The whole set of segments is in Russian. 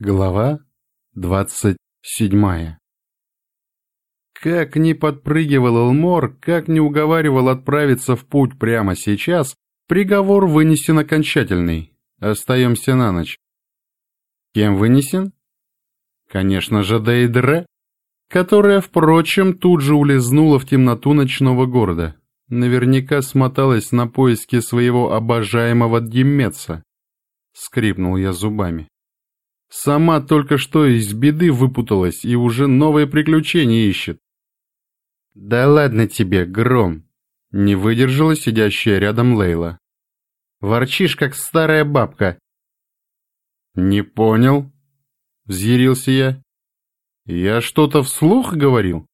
Глава двадцать седьмая Как ни подпрыгивал Элмор, как ни уговаривал отправиться в путь прямо сейчас, приговор вынесен окончательный. Остаемся на ночь. Кем вынесен? Конечно же, Дейдре, которая, впрочем, тут же улизнула в темноту ночного города. Наверняка смоталась на поиски своего обожаемого Диммеца. Скрипнул я зубами. Сама только что из беды выпуталась и уже новые приключения ищет. «Да ладно тебе, Гром!» — не выдержала сидящая рядом Лейла. «Ворчишь, как старая бабка». «Не понял?» — взъярился я. «Я что-то вслух говорил?»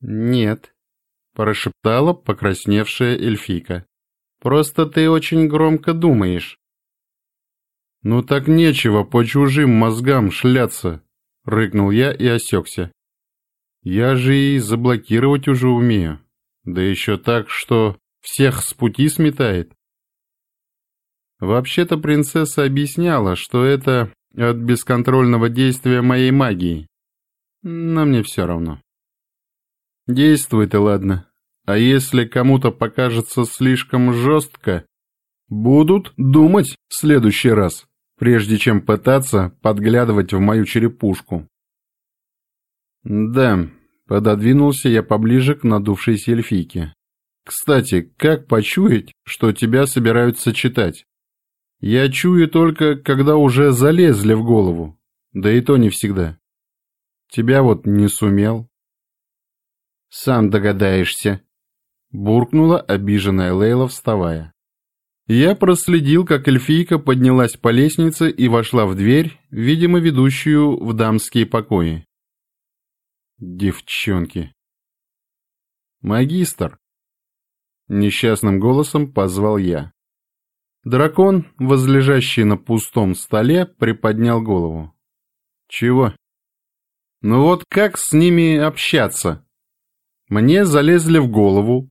«Нет», — прошептала покрасневшая эльфийка. «Просто ты очень громко думаешь». «Ну так нечего по чужим мозгам шляться», — рыкнул я и осекся. «Я же и заблокировать уже умею, да еще так, что всех с пути сметает». Вообще-то принцесса объясняла, что это от бесконтрольного действия моей магии, но мне все равно. Действует и ладно, а если кому-то покажется слишком жестко, будут думать в следующий раз прежде чем пытаться подглядывать в мою черепушку. Да, пододвинулся я поближе к надувшейся эльфийке. Кстати, как почуять, что тебя собираются читать? Я чую только, когда уже залезли в голову, да и то не всегда. Тебя вот не сумел. Сам догадаешься, буркнула обиженная Лейла, вставая. Я проследил, как эльфийка поднялась по лестнице и вошла в дверь, видимо, ведущую в дамские покои. Девчонки. «Магистр!» Несчастным голосом позвал я. Дракон, возлежащий на пустом столе, приподнял голову. «Чего?» «Ну вот как с ними общаться?» Мне залезли в голову,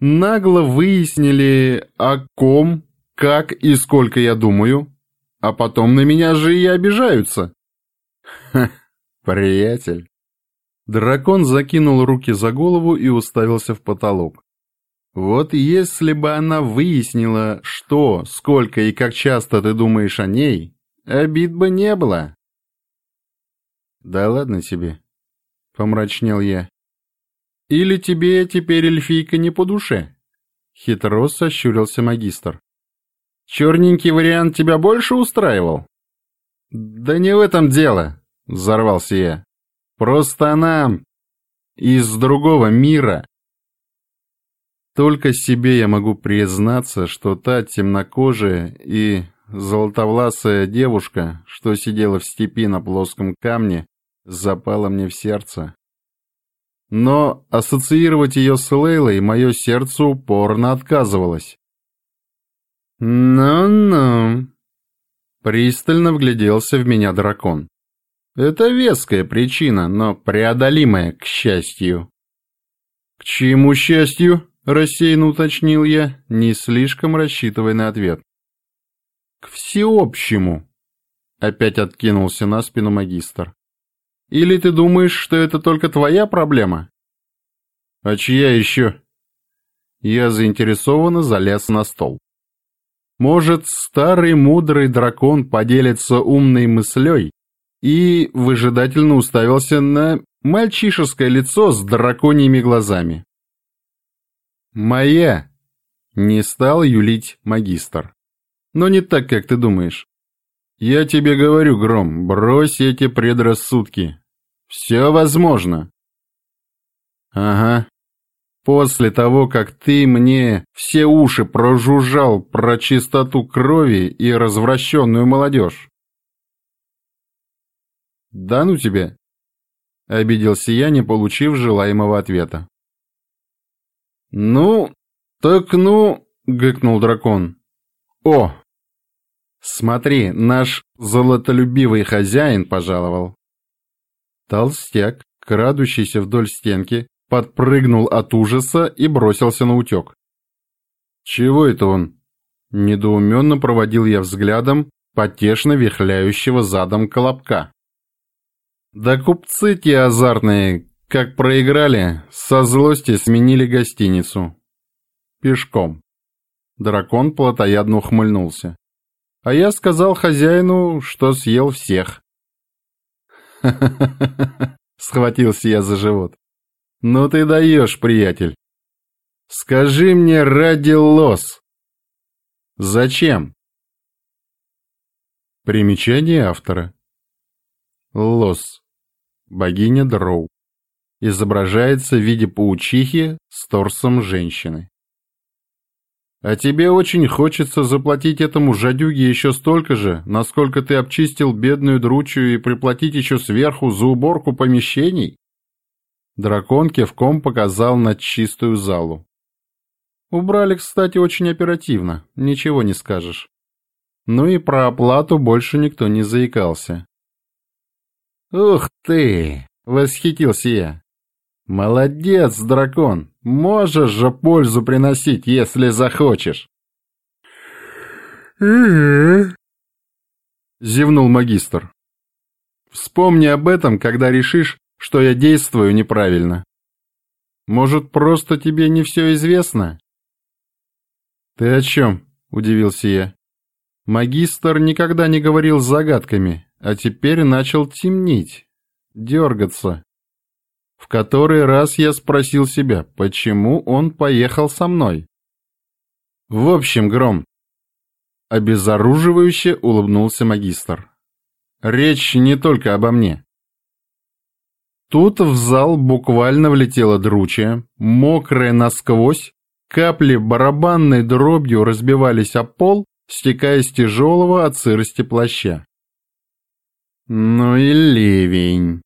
нагло выяснили, о ком, как и сколько я думаю, а потом на меня же и обижаются. Ха, приятель. Дракон закинул руки за голову и уставился в потолок. Вот если бы она выяснила, что, сколько и как часто ты думаешь о ней, обид бы не было. Да ладно тебе, помрачнел я. Или тебе теперь эльфийка не по душе?» Хитро сощурился магистр. «Черненький вариант тебя больше устраивал?» «Да не в этом дело», — взорвался я. «Просто она из другого мира». Только себе я могу признаться, что та темнокожая и золотовласая девушка, что сидела в степи на плоском камне, запала мне в сердце. Но ассоциировать ее с Лейлой мое сердце упорно отказывалось. «Ну-ну», — пристально вгляделся в меня дракон. «Это веская причина, но преодолимая, к счастью». «К чему счастью?» — рассеянно уточнил я, не слишком рассчитывая на ответ. «К всеобщему», — опять откинулся на спину магистр. Или ты думаешь, что это только твоя проблема? А чья еще? Я заинтересованно залез на стол. Может, старый мудрый дракон поделится умной мыслей и выжидательно уставился на мальчишеское лицо с драконьими глазами. «Моя!» — не стал юлить магистр. «Но не так, как ты думаешь. «Я тебе говорю, Гром, брось эти предрассудки. Все возможно». «Ага. После того, как ты мне все уши прожужжал про чистоту крови и развращенную молодежь». «Да ну тебе!» — обиделся я, не получив желаемого ответа. «Ну, так ну...» — гыкнул дракон. «О, Смотри, наш золотолюбивый хозяин пожаловал. Толстяк, крадущийся вдоль стенки, подпрыгнул от ужаса и бросился на утек. Чего это он? Недоуменно проводил я взглядом потешно вихляющего задом колобка. Да купцы те азартные, как проиграли, со злости сменили гостиницу. Пешком. Дракон плотоядно ухмыльнулся. А я сказал хозяину, что съел всех. Схватился я за живот. «Ну ты даешь, приятель! Скажи мне ради лос!» «Зачем?» Примечание автора. Лос. Богиня Дроу. Изображается в виде паучихи с торсом женщины. А тебе очень хочется заплатить этому жадюге еще столько же, насколько ты обчистил бедную дручью и приплатить еще сверху за уборку помещений? Дракон кивком показал на чистую залу. Убрали, кстати, очень оперативно, ничего не скажешь. Ну и про оплату больше никто не заикался. «Ух ты!» — восхитился я. «Молодец, дракон! Можешь же пользу приносить, если захочешь!» Зевнул магистр. «Вспомни об этом, когда решишь, что я действую неправильно. Может, просто тебе не все известно?» «Ты о чем?» — удивился я. Магистр никогда не говорил загадками, а теперь начал темнеть, дергаться. В который раз я спросил себя, почему он поехал со мной. В общем, Гром, обезоруживающе улыбнулся магистр. Речь не только обо мне. Тут в зал буквально влетела дручья, мокрая насквозь, капли барабанной дробью разбивались о пол, стекая с тяжелого от сырости плаща. «Ну и ливень!» —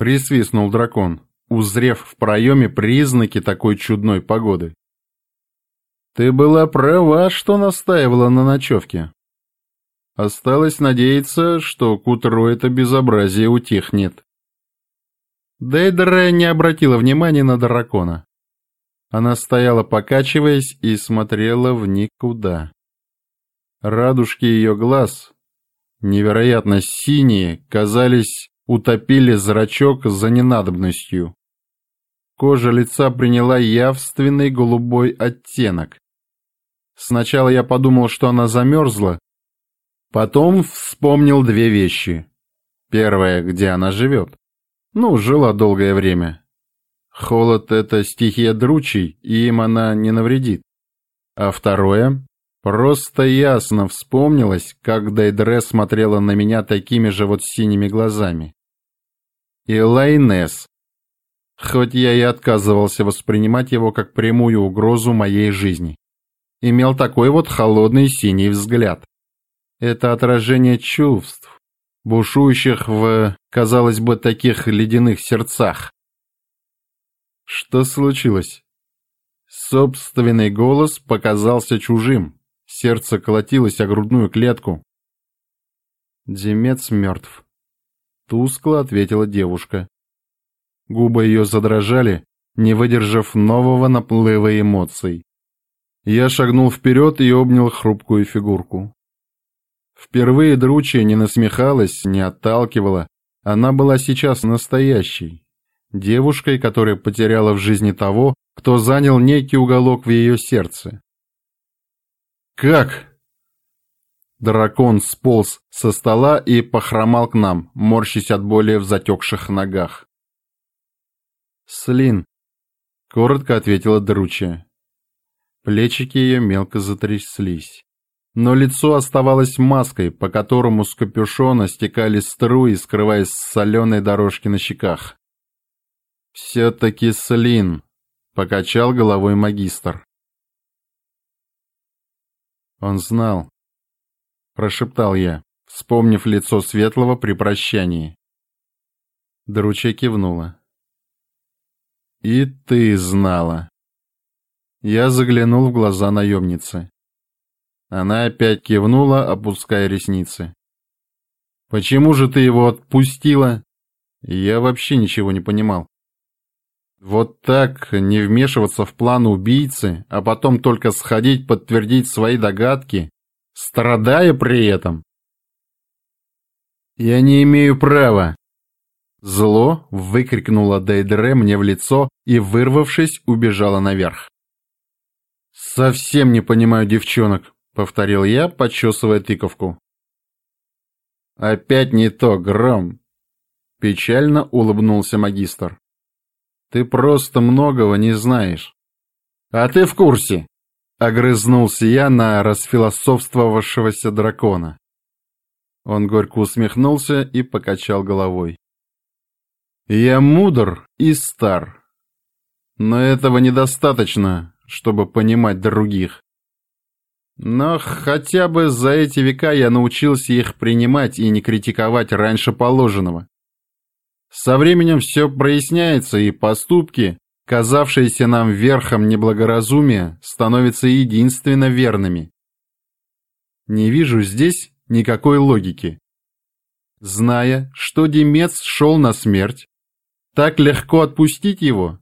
присвистнул дракон, узрев в проеме признаки такой чудной погоды. «Ты была права, что настаивала на ночевке. Осталось надеяться, что к утру это безобразие утихнет». Дейдера не обратила внимания на дракона. Она стояла, покачиваясь, и смотрела в никуда. Радужки ее глаз, невероятно синие, казались, утопили зрачок за ненадобностью. Кожа лица приняла явственный голубой оттенок. Сначала я подумал, что она замерзла, потом вспомнил две вещи. Первая, где она живет. Ну, жила долгое время. Холод — это стихия дручей, и им она не навредит. А второе Просто ясно вспомнилось, как Дейдре смотрела на меня такими же вот синими глазами. И Лайнес. Хоть я и отказывался воспринимать его как прямую угрозу моей жизни. Имел такой вот холодный синий взгляд. Это отражение чувств, бушующих в, казалось бы, таких ледяных сердцах. Что случилось? Собственный голос показался чужим, Сердце колотилось о грудную клетку. Демец мертв. Тускло ответила девушка. Губы ее задрожали, не выдержав нового наплыва эмоций. Я шагнул вперед и обнял хрупкую фигурку. Впервые Дручья не насмехалась, не отталкивала. Она была сейчас настоящей. Девушкой, которая потеряла в жизни того, кто занял некий уголок в ее сердце. «Как?» Дракон сполз со стола и похромал к нам, морщась от боли в затекших ногах. «Слин», — коротко ответила Дручья. Плечики ее мелко затряслись. Но лицо оставалось маской, по которому с капюшона стекали струи, скрываясь с соленой дорожки на щеках. «Все-таки Слин», — покачал головой магистр. Он знал. Прошептал я, вспомнив лицо Светлого при прощании. Дручья кивнула. «И ты знала». Я заглянул в глаза наемницы. Она опять кивнула, опуская ресницы. «Почему же ты его отпустила?» Я вообще ничего не понимал. Вот так, не вмешиваться в план убийцы, а потом только сходить подтвердить свои догадки, страдая при этом. «Я не имею права!» Зло выкрикнула Дейдре мне в лицо и, вырвавшись, убежала наверх. «Совсем не понимаю девчонок», — повторил я, почесывая тыковку. «Опять не то, Гром!» — печально улыбнулся магистр. «Ты просто многого не знаешь». «А ты в курсе?» — огрызнулся я на расфилософствовавшегося дракона. Он горько усмехнулся и покачал головой. «Я мудр и стар, но этого недостаточно, чтобы понимать других. Но хотя бы за эти века я научился их принимать и не критиковать раньше положенного. Со временем все проясняется, и поступки, казавшиеся нам верхом неблагоразумия, становятся единственно верными. Не вижу здесь никакой логики. Зная, что Демец шел на смерть, так легко отпустить его?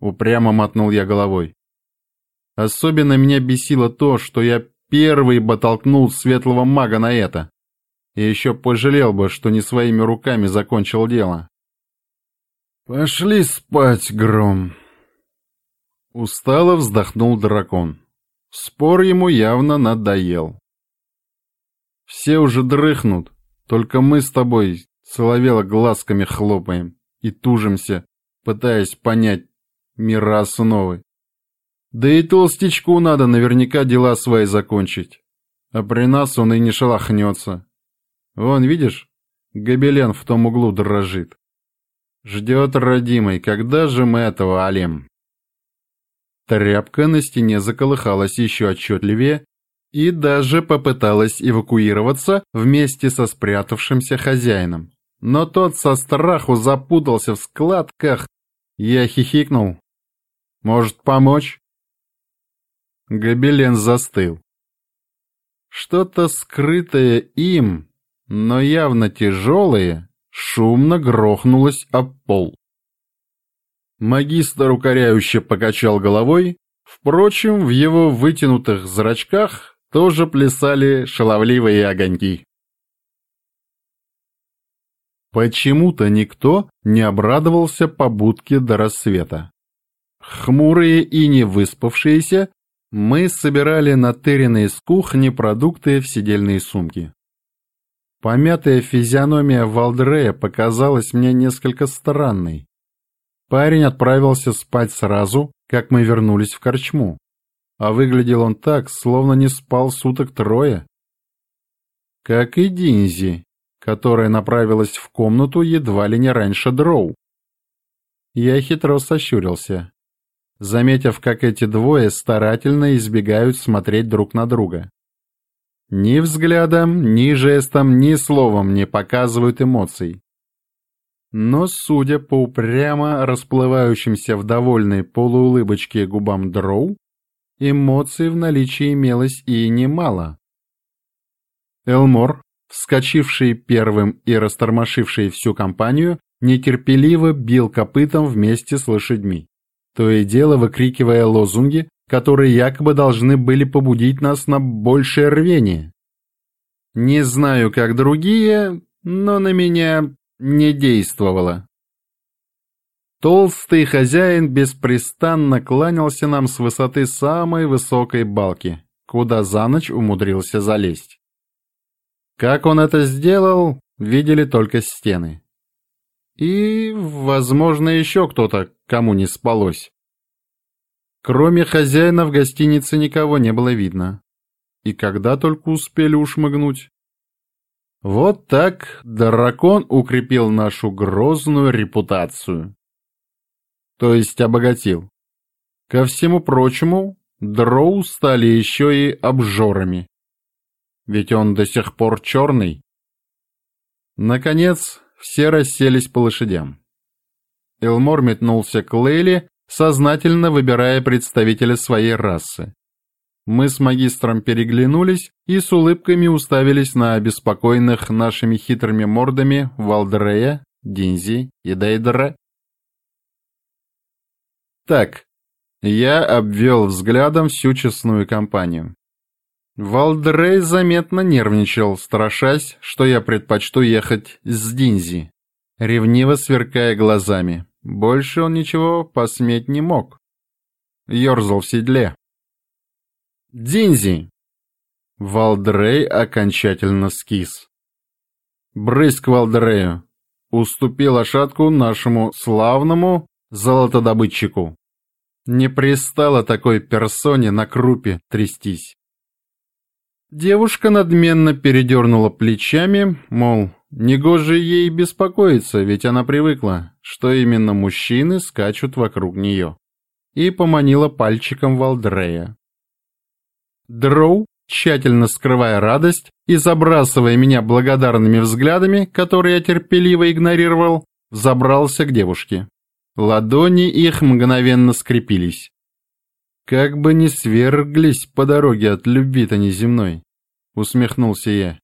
Упрямо мотнул я головой. Особенно меня бесило то, что я первый бы толкнул светлого мага на это. И еще пожалел бы, что не своими руками закончил дело. «Пошли спать, Гром!» Устало вздохнул дракон. Спор ему явно надоел. Все уже дрыхнут, только мы с тобой соловело глазками хлопаем и тужимся, пытаясь понять мира основы. Да и толстячку надо наверняка дела свои закончить. А при нас он и не шелохнется. Вон, видишь, гобелен в том углу дрожит. Ждет родимый, когда же мы этого алим? Тряпка на стене заколыхалась еще отчетливее и даже попыталась эвакуироваться вместе со спрятавшимся хозяином. Но тот со страху запутался в складках. Я хихикнул. «Может, помочь?» Гобелен застыл. Что-то скрытое им, но явно тяжелое, шумно грохнулось об пол. Магистр укоряюще покачал головой, впрочем, в его вытянутых зрачках тоже плясали шаловливые огоньки. Почему-то никто не обрадовался побудке до рассвета. Хмурые и не выспавшиеся мы собирали натыренные с кухни продукты в сидельные сумки. Помятая физиономия Валдрея показалась мне несколько странной. Парень отправился спать сразу, как мы вернулись в корчму. А выглядел он так, словно не спал суток трое. Как и Динзи, которая направилась в комнату едва ли не раньше Дроу. Я хитро сощурился заметив, как эти двое старательно избегают смотреть друг на друга. Ни взглядом, ни жестом, ни словом не показывают эмоций. Но, судя по упрямо расплывающимся в довольной полуулыбочке губам Дроу, эмоций в наличии имелось и немало. Элмор, вскочивший первым и растормошивший всю компанию, нетерпеливо бил копытом вместе с лошадьми то и дело выкрикивая лозунги, которые якобы должны были побудить нас на большее рвение. Не знаю, как другие, но на меня не действовало. Толстый хозяин беспрестанно кланялся нам с высоты самой высокой балки, куда за ночь умудрился залезть. Как он это сделал, видели только стены. И, возможно, еще кто-то, кому не спалось. Кроме хозяина в гостинице никого не было видно. И когда только успели ушмыгнуть. Вот так дракон укрепил нашу грозную репутацию. То есть обогатил. Ко всему прочему, дроу стали еще и обжорами. Ведь он до сих пор черный. Наконец, все расселись по лошадям. Элмор метнулся к Лейли, сознательно выбирая представителя своей расы. Мы с магистром переглянулись и с улыбками уставились на обеспокоенных нашими хитрыми мордами Валдрея, Динзи и Дейдера. Так, я обвел взглядом всю честную компанию. Валдрей заметно нервничал, страшась, что я предпочту ехать с Динзи, ревниво сверкая глазами. Больше он ничего посметь не мог. Ёрзал в седле. «Динзи!» Валдрей окончательно скис. «Брысь к Валдрею! Уступи лошадку нашему славному золотодобытчику!» Не пристало такой персоне на крупе трястись. Девушка надменно передернула плечами, мол, негоже ей беспокоиться, ведь она привыкла, что именно мужчины скачут вокруг нее, и поманила пальчиком Валдрея. Дроу, тщательно скрывая радость и забрасывая меня благодарными взглядами, которые я терпеливо игнорировал, забрался к девушке. Ладони их мгновенно скрепились. Как бы не сверглись по дороге от любви-то неземной, усмехнулся я.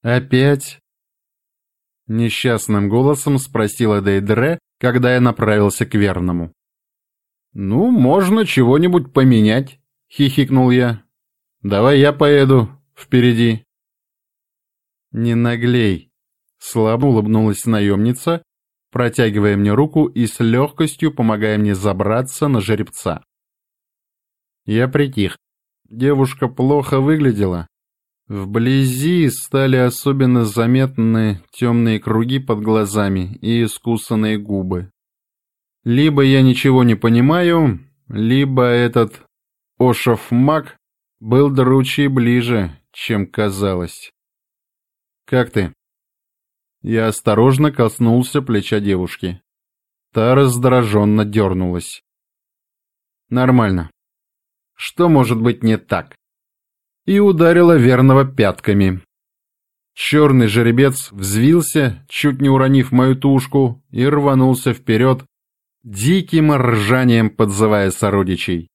Опять? Несчастным голосом спросила Дейдре, когда я направился к верному. «Ну, можно чего-нибудь поменять», — хихикнул я. «Давай я поеду впереди». «Не наглей», — слабо улыбнулась наемница, протягивая мне руку и с легкостью помогая мне забраться на жеребца. Я притих. Девушка плохо выглядела. Вблизи стали особенно заметны темные круги под глазами и искусанные губы. Либо я ничего не понимаю, либо этот Ошов-маг был дручей ближе, чем казалось. «Как ты?» Я осторожно коснулся плеча девушки. Та раздраженно дернулась. «Нормально. Что может быть не так? И ударила верного пятками. Черный жеребец взвился, чуть не уронив мою тушку, и рванулся вперед, диким ржанием подзывая сородичей.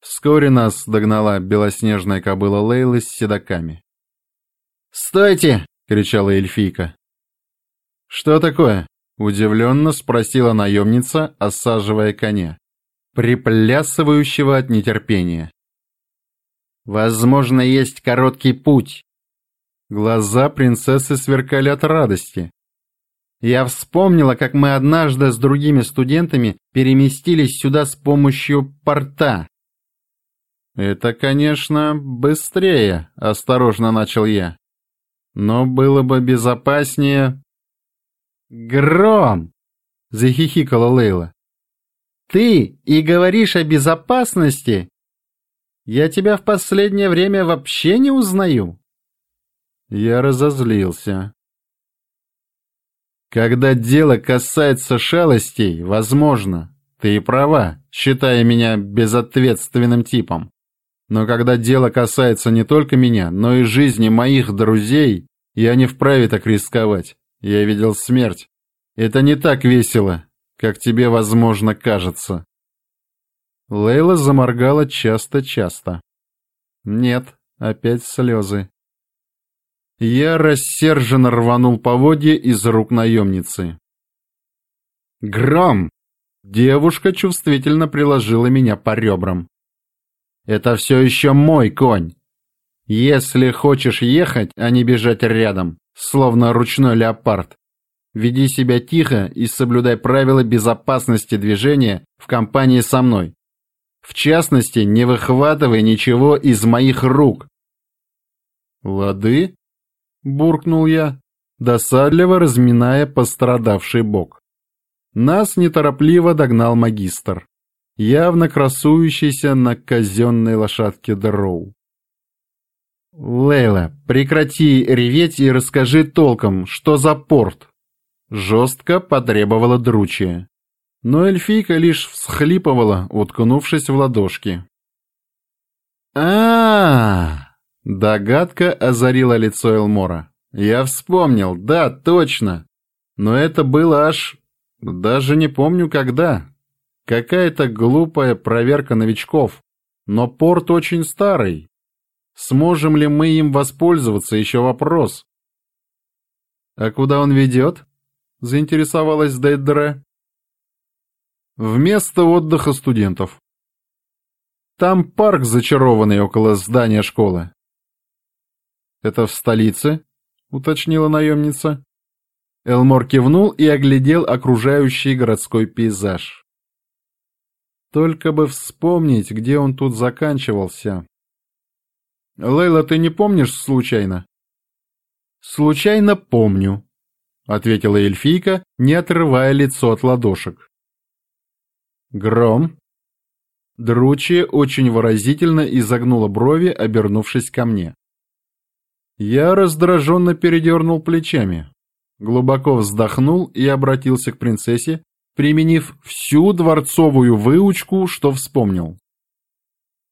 Вскоре нас догнала белоснежная кобыла Лейлы с седаками. «Стойте!» — кричала эльфийка. «Что такое?» — удивленно спросила наемница, осаживая коня приплясывающего от нетерпения. «Возможно, есть короткий путь». Глаза принцессы сверкали от радости. Я вспомнила, как мы однажды с другими студентами переместились сюда с помощью порта. «Это, конечно, быстрее», — осторожно начал я. «Но было бы безопаснее...» «Гром!» — захихикала Лейла. Ты и говоришь о безопасности? Я тебя в последнее время вообще не узнаю. Я разозлился. Когда дело касается шалостей, возможно, ты права, считая меня безответственным типом. Но когда дело касается не только меня, но и жизни моих друзей, я не вправе так рисковать. Я видел смерть. Это не так весело, как тебе, возможно, кажется». Лейла заморгала часто-часто. «Нет, опять слезы». Я рассерженно рванул поводья из рук наемницы. «Гром!» Девушка чувствительно приложила меня по ребрам. «Это все еще мой конь. Если хочешь ехать, а не бежать рядом, словно ручной леопард, Веди себя тихо и соблюдай правила безопасности движения в компании со мной. В частности, не выхватывай ничего из моих рук. Лады? буркнул я, досадливо разминая пострадавший бок. Нас неторопливо догнал магистр, явно красующийся на казенной лошадке Дроу. «Лейла, прекрати реветь и расскажи толком, что за порт?» Жестко потребовала дручья. Но эльфийка лишь всхлипывала, уткнувшись в ладошки. а, Догадка озарила лицо Элмора. «Я вспомнил, да, точно. Но это было аж... даже не помню когда. Какая-то глупая проверка новичков. Но порт очень старый. Сможем ли мы им воспользоваться, еще вопрос. А куда он ведет? — заинтересовалась Дейдре. «Вместо отдыха студентов». Там парк зачарованный около здания школы. «Это в столице?» — уточнила наемница. Элмор кивнул и оглядел окружающий городской пейзаж. Только бы вспомнить, где он тут заканчивался. «Лейла, ты не помнишь случайно?» «Случайно помню», — ответила эльфийка, не отрывая лицо от ладошек. «Гром?» Дручья очень выразительно изогнула брови, обернувшись ко мне. Я раздраженно передернул плечами, глубоко вздохнул и обратился к принцессе, применив всю дворцовую выучку, что вспомнил.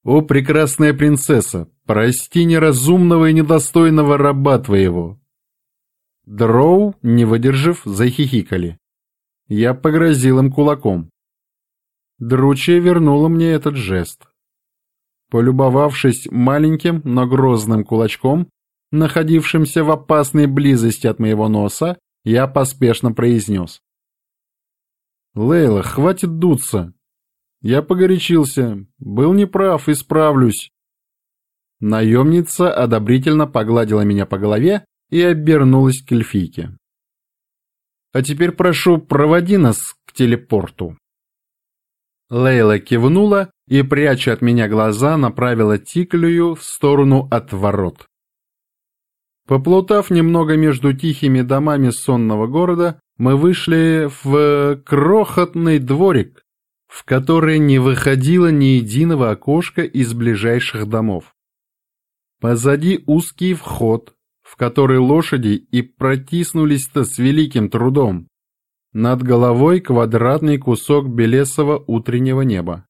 «О, прекрасная принцесса, прости неразумного и недостойного раба твоего!» Дроу, не выдержав, захихикали. Я погрозил им кулаком. Дручья вернула мне этот жест. Полюбовавшись маленьким, но грозным кулачком, находившимся в опасной близости от моего носа, я поспешно произнес. «Лейла, хватит дуться. Я погорячился, был неправ, исправлюсь». Наемница одобрительно погладила меня по голове и обернулась к эльфийке. «А теперь прошу, проводи нас к телепорту». Лейла кивнула и, пряча от меня глаза, направила Тиклюю в сторону от ворот. Поплутав немного между тихими домами сонного города, мы вышли в крохотный дворик, в который не выходило ни единого окошка из ближайших домов. Позади узкий вход, в который лошади и протиснулись-то с великим трудом. Над головой квадратный кусок белесого утреннего неба.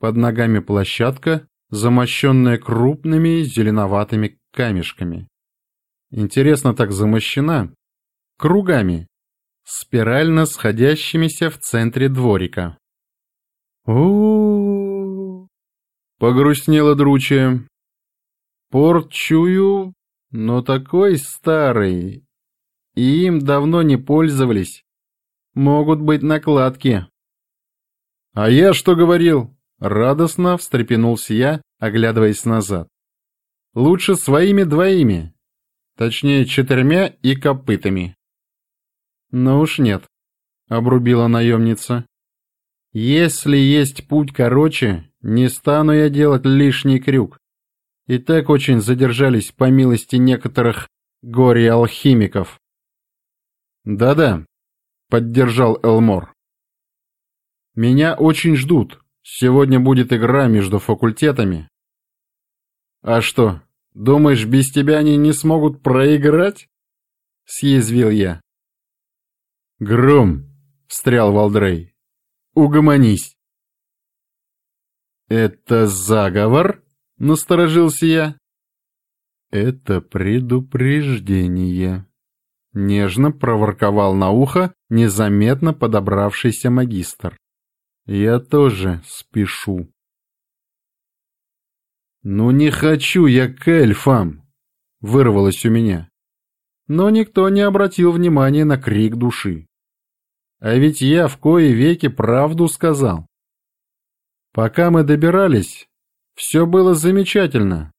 Под ногами площадка, замощенная крупными зеленоватыми камешками. Интересно так замощена. Кругами. Спирально сходящимися в центре дворика. у Погрустнела дручья. Порт чую, но такой старый. И им давно не пользовались. Могут быть накладки. А я что говорил? Радостно встрепенулся я, оглядываясь назад. Лучше своими двоими. Точнее, четырьмя и копытами. Ну уж нет, обрубила наемница. Если есть путь короче, не стану я делать лишний крюк. И так очень задержались по милости некоторых горе-алхимиков. Да-да, поддержал Элмор. Меня очень ждут. Сегодня будет игра между факультетами. А что, Думаешь, без тебя они не смогут проиграть?» — съязвил я. «Гром!» — встрял Валдрей. «Угомонись!» «Это заговор?» — насторожился я. «Это предупреждение», — нежно проворковал на ухо незаметно подобравшийся магистр. «Я тоже спешу». «Ну не хочу я к эльфам!» — вырвалось у меня. Но никто не обратил внимания на крик души. А ведь я в кои веки правду сказал. Пока мы добирались, все было замечательно.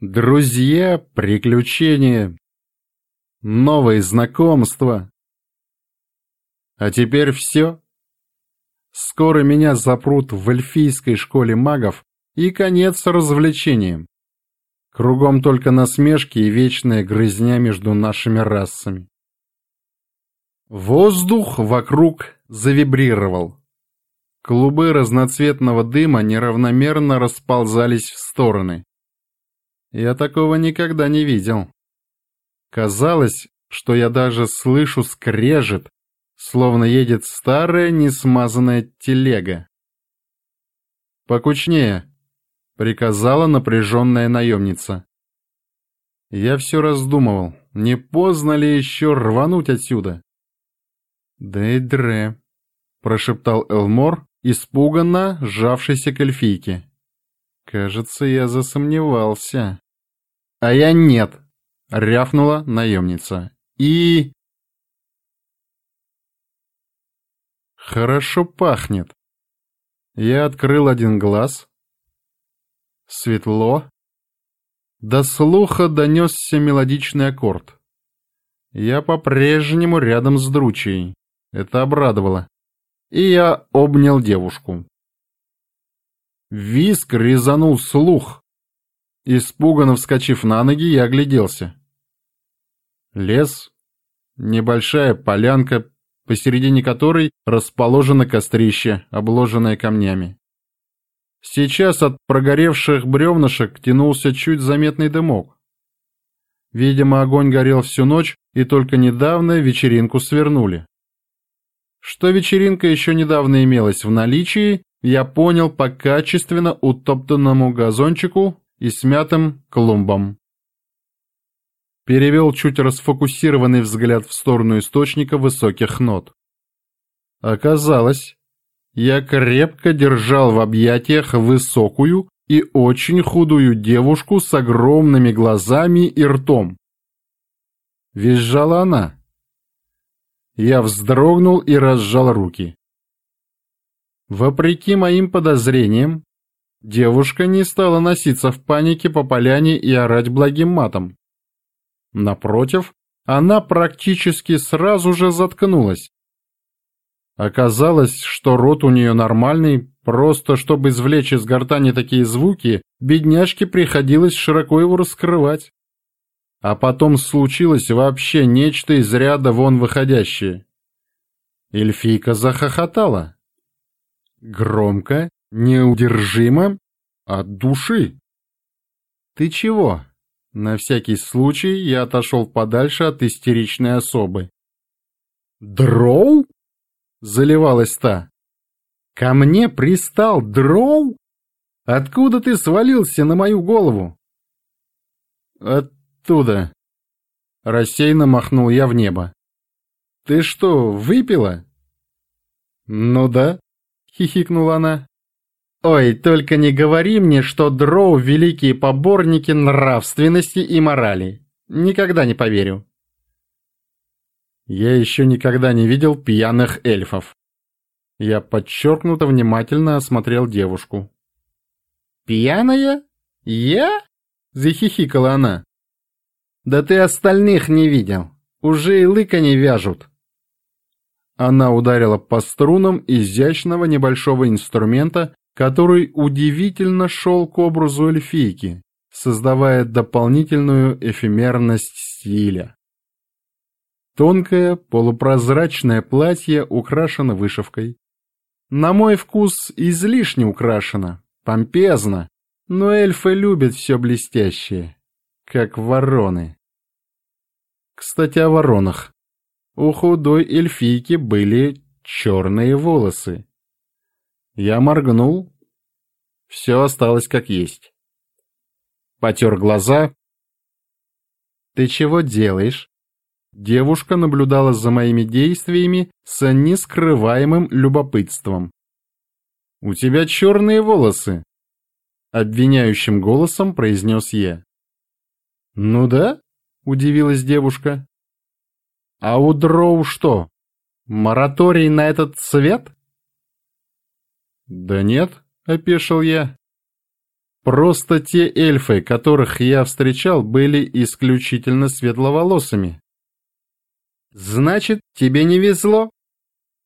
Друзья, приключения, новые знакомства. А теперь все. Скоро меня запрут в эльфийской школе магов и конец развлечениям. Кругом только насмешки и вечная грызня между нашими расами. Воздух вокруг завибрировал. Клубы разноцветного дыма неравномерно расползались в стороны. Я такого никогда не видел. Казалось, что я даже слышу скрежет, словно едет старая несмазанная телега. «Покучнее», приказала напряженная наемница. Я все раздумывал, не поздно ли еще рвануть отсюда. «Дейдре», — прошептал Элмор, испуганно сжавшийся к эльфийке. «Кажется, я засомневался». «А я нет», — рявкнула наемница. «И...» «Хорошо пахнет», Я открыл один глаз. Светло. До слуха донесся мелодичный аккорд. Я по-прежнему рядом с Дручей. Это обрадовало. И я обнял девушку. Виск резанул слух. Испуганно вскочив на ноги, я огляделся. Лес, небольшая полянка, посередине которой расположено кострище, обложенное камнями. Сейчас от прогоревших бревнышек тянулся чуть заметный дымок. Видимо, огонь горел всю ночь, и только недавно вечеринку свернули. Что вечеринка еще недавно имелась в наличии, я понял по качественно утоптанному газончику и смятым клумбам. Перевел чуть расфокусированный взгляд в сторону источника высоких нот. Оказалось, я крепко держал в объятиях высокую и очень худую девушку с огромными глазами и ртом. Визжала она. Я вздрогнул и разжал руки. Вопреки моим подозрениям, девушка не стала носиться в панике по поляне и орать благим матом. Напротив, она практически сразу же заткнулась. Оказалось, что рот у нее нормальный, просто чтобы извлечь из гортани такие звуки, бедняжке приходилось широко его раскрывать. А потом случилось вообще нечто из ряда вон выходящее. Эльфийка захохотала. Громко, неудержимо, от души. «Ты чего?» На всякий случай я отошел подальше от истеричной особы. «Дроу?» заливалась та. «Ко мне пристал дроу? Откуда ты свалился на мою голову?» «Оттуда», — рассеянно махнул я в небо. «Ты что, выпила?» «Ну да», — хихикнула она. «Ой, только не говори мне, что дроу — великие поборники нравственности и морали. Никогда не поверю». Я еще никогда не видел пьяных эльфов. Я подчеркнуто внимательно осмотрел девушку. «Пьяная? Я?» — захихикала она. «Да ты остальных не видел. Уже и лыка не вяжут». Она ударила по струнам изящного небольшого инструмента, который удивительно шел к образу эльфийки, создавая дополнительную эфемерность стиля. Тонкое, полупрозрачное платье украшено вышивкой. На мой вкус излишне украшено, помпезно, но эльфы любят все блестящее, как вороны. Кстати, о воронах. У худой эльфийки были черные волосы. Я моргнул. Все осталось как есть. Потер глаза. «Ты чего делаешь?» Девушка наблюдала за моими действиями с нескрываемым любопытством. «У тебя черные волосы», — обвиняющим голосом произнес я. «Ну да», — удивилась девушка. «А у дроу что, мораторий на этот цвет?» «Да нет», — опешил я. «Просто те эльфы, которых я встречал, были исключительно светловолосыми». «Значит, тебе не везло?»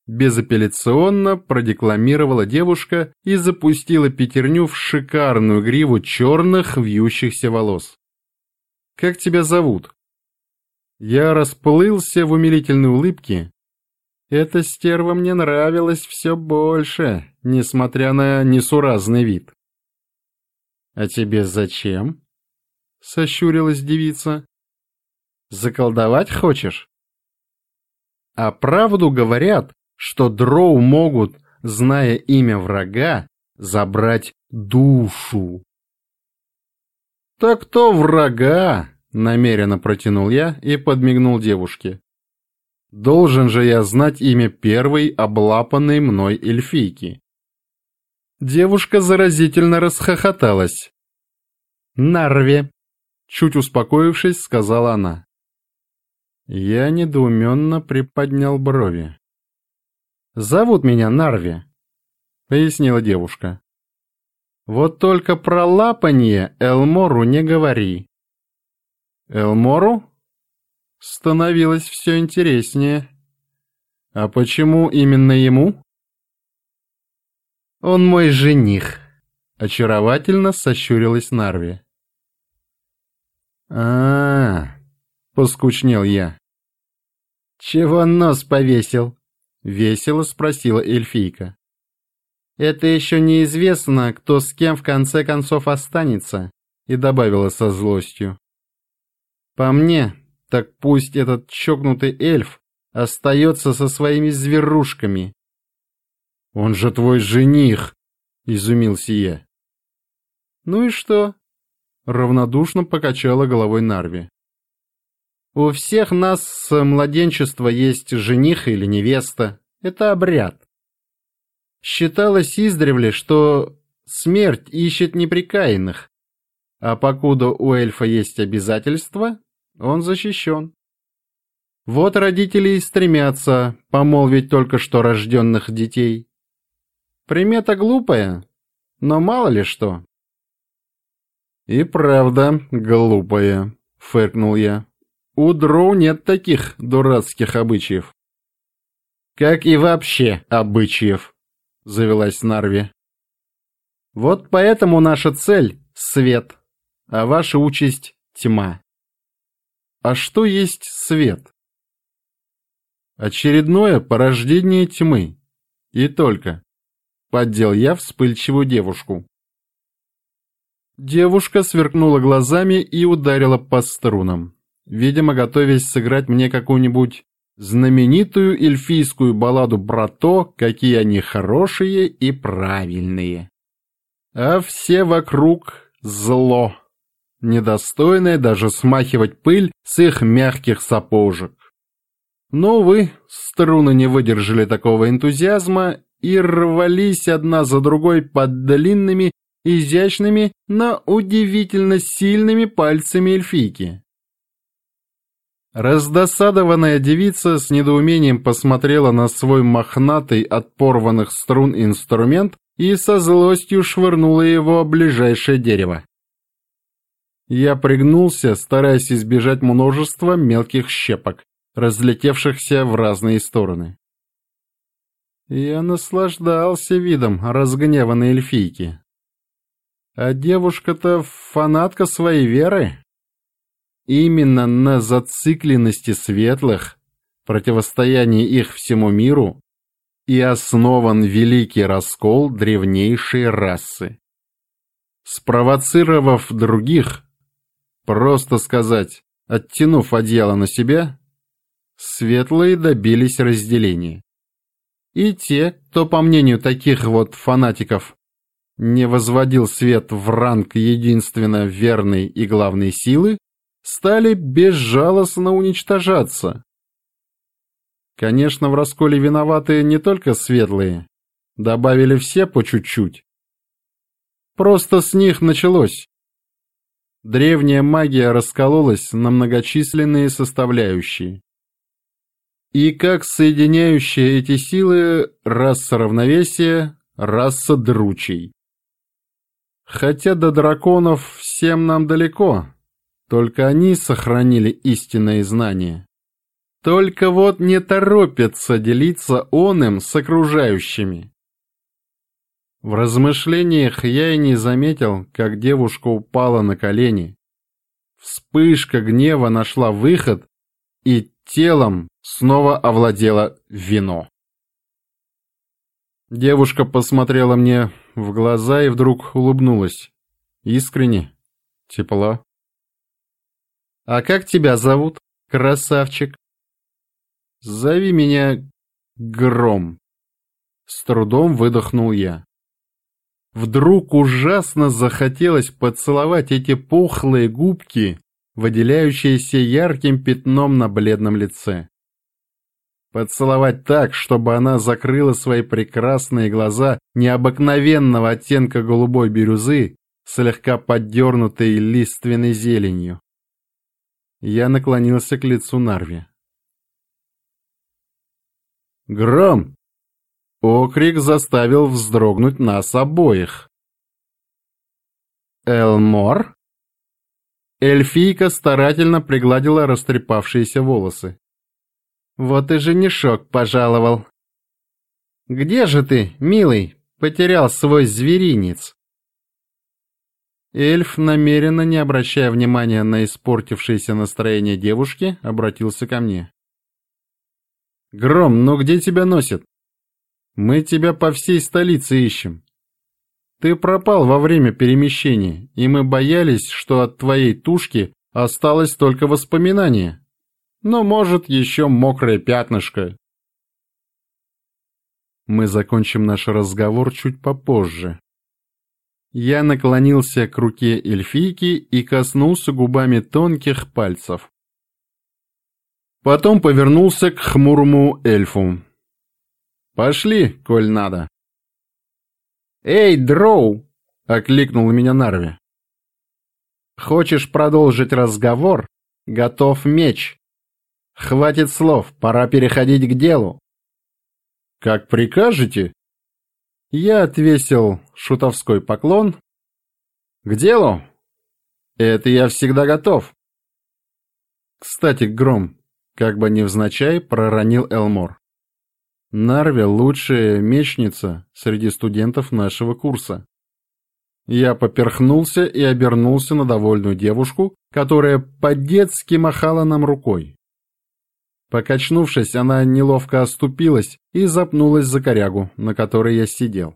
Безапелляционно продекламировала девушка и запустила пятерню в шикарную гриву черных вьющихся волос. «Как тебя зовут?» Я расплылся в умилительной улыбке. Эта стерва мне нравилась все больше, несмотря на несуразный вид. «А тебе зачем?» — сощурилась девица. «Заколдовать хочешь?» А правду говорят, что дроу могут, зная имя врага, забрать душу. «Так кто врага?» — намеренно протянул я и подмигнул девушке. «Должен же я знать имя первой облапанной мной эльфийки». Девушка заразительно расхохоталась. «Нарве!» — чуть успокоившись, сказала она. Я недоуменно приподнял брови. «Зовут меня Нарви». — пояснила девушка. «Вот только про лапанье Элмору не говори». «Элмору?» Становилось все интереснее. «А почему именно ему?» «Он мой жених», — очаровательно сощурилась Нарви. а, -а, -а поскучнел я. «Чего нос повесил?» — весело спросила эльфийка. «Это еще неизвестно, кто с кем в конце концов останется», и добавила со злостью. «По мне, так пусть этот чокнутый эльф остается со своими зверушками». «Он же твой жених!» — изумился я. «Ну и что?» — равнодушно покачала головой Нарви. «У всех нас с младенчества есть жених или невеста. Это обряд. Считалось издревле, что смерть ищет неприкаянных, а покуда у эльфа есть обязательства, он защищен. Вот родители и стремятся помолвить только что рожденных детей. Примета глупая, но мало ли что. «И правда глупая», — фыркнул я. «У дроу нет таких дурацких обычаев». «Как и вообще обычаев», — завелась Нарви. «Вот поэтому наша цель — свет, а ваша участь — тьма». «А что есть свет?» «Очередное порождение тьмы. И только». Поддел я вспыльчивую девушку. Девушка сверкнула глазами и ударила по струнам, видимо, готовясь сыграть мне какую-нибудь знаменитую эльфийскую балладу про то, какие они хорошие и правильные. А все вокруг зло, недостойное даже смахивать пыль с их мягких сапожек. Но, увы, струны не выдержали такого энтузиазма и рвались одна за другой под длинными, изящными, но удивительно сильными пальцами эльфийки. Раздосадованная девица с недоумением посмотрела на свой мохнатый от порванных струн инструмент и со злостью швырнула его в ближайшее дерево. Я пригнулся, стараясь избежать множества мелких щепок, разлетевшихся в разные стороны. Я наслаждался видом разгневанной эльфийки. А девушка-то фанатка своей веры. Именно на зацикленности светлых, противостоянии их всему миру, и основан великий раскол древнейшей расы. Спровоцировав других, просто сказать, оттянув одеяло на себя, светлые добились разделения. И те, кто, по мнению таких вот фанатиков, не возводил свет в ранг единственно верной и главной силы, стали безжалостно уничтожаться. Конечно, в расколе виноваты не только светлые, добавили все по чуть-чуть. Просто с них началось. Древняя магия раскололась на многочисленные составляющие. И как соединяющие эти силы раса равновесия, раса дручей. Хотя до драконов всем нам далеко, только они сохранили истинные знания. Только вот не торопятся делиться он им с окружающими. В размышлениях я и не заметил, как девушка упала на колени. Вспышка гнева нашла выход, и телом снова овладело вино. Девушка посмотрела мне в глаза и вдруг улыбнулась. Искренне, тепло. «А как тебя зовут, красавчик?» «Зови меня Гром», — с трудом выдохнул я. Вдруг ужасно захотелось поцеловать эти пухлые губки, выделяющиеся ярким пятном на бледном лице. Поцеловать так, чтобы она закрыла свои прекрасные глаза необыкновенного оттенка голубой бирюзы, слегка поддернутой лиственной зеленью. Я наклонился к лицу Нарви. «Гром! Окрик заставил вздрогнуть нас обоих. «Элмор?» Эльфийка старательно пригладила растрепавшиеся волосы. «Вот и женишок пожаловал. Где же ты, милый, потерял свой зверинец?» Эльф, намеренно не обращая внимания на испортившееся настроение девушки, обратился ко мне. «Гром, ну где тебя носят? Мы тебя по всей столице ищем. Ты пропал во время перемещения, и мы боялись, что от твоей тушки осталось только воспоминание. Но, может, еще мокрое пятнышко. Мы закончим наш разговор чуть попозже. Я наклонился к руке эльфийки и коснулся губами тонких пальцев. Потом повернулся к хмурому эльфу. «Пошли, коль надо». «Эй, Дроу!» — окликнул меня Нарви. «Хочешь продолжить разговор? Готов меч. Хватит слов, пора переходить к делу». «Как прикажете?» Я отвесил шутовской поклон. «К делу? Это я всегда готов». Кстати, Гром, как бы невзначай, проронил Элмор. Нарви лучшая мечница среди студентов нашего курса. Я поперхнулся и обернулся на довольную девушку, которая по-детски махала нам рукой. Покачнувшись, она неловко оступилась и запнулась за корягу, на которой я сидел.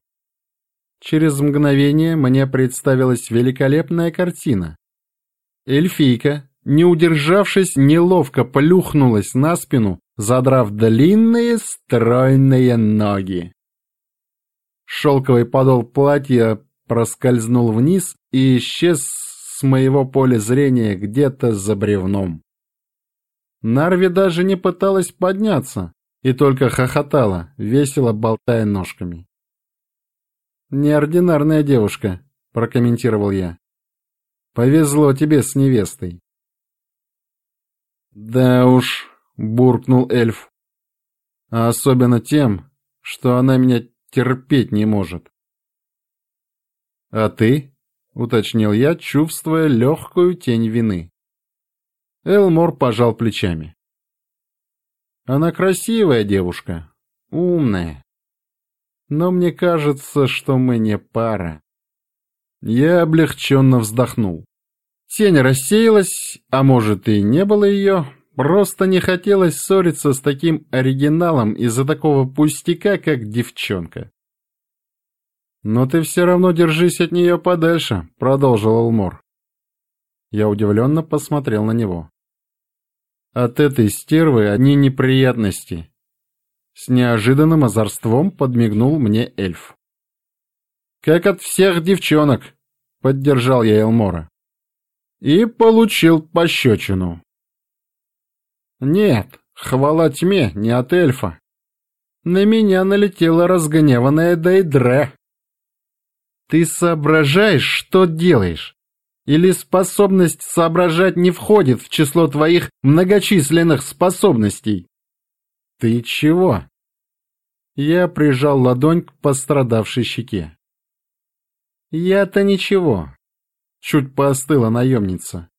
Через мгновение мне представилась великолепная картина. Эльфийка, не удержавшись, неловко плюхнулась на спину задрав длинные стройные ноги. Шелковый подол платья проскользнул вниз и исчез с моего поля зрения где-то за бревном. Нарви даже не пыталась подняться и только хохотала, весело болтая ножками. «Неординарная девушка», — прокомментировал я. «Повезло тебе с невестой». «Да уж», буркнул эльф. А особенно тем, что она меня терпеть не может. А ты? уточнил я, чувствуя легкую тень вины. Элмор пожал плечами. Она красивая девушка, умная. Но мне кажется, что мы не пара. Я облегченно вздохнул. Тень рассеялась, а может и не было ее, Просто не хотелось ссориться с таким оригиналом из-за такого пустяка, как девчонка. «Но ты все равно держись от нее подальше», — продолжил Элмор. Я удивленно посмотрел на него. «От этой стервы одни неприятности». С неожиданным озорством подмигнул мне эльф. «Как от всех девчонок», — поддержал я Элмора. И получил пощечину. Нет, хвала тьме, не от эльфа. На меня налетела разгневанная Дейдре. Ты соображаешь, что делаешь? Или способность соображать не входит в число твоих многочисленных способностей? Ты чего? Я прижал ладонь к пострадавшей щеке. Я-то ничего. Чуть поостыла наемница.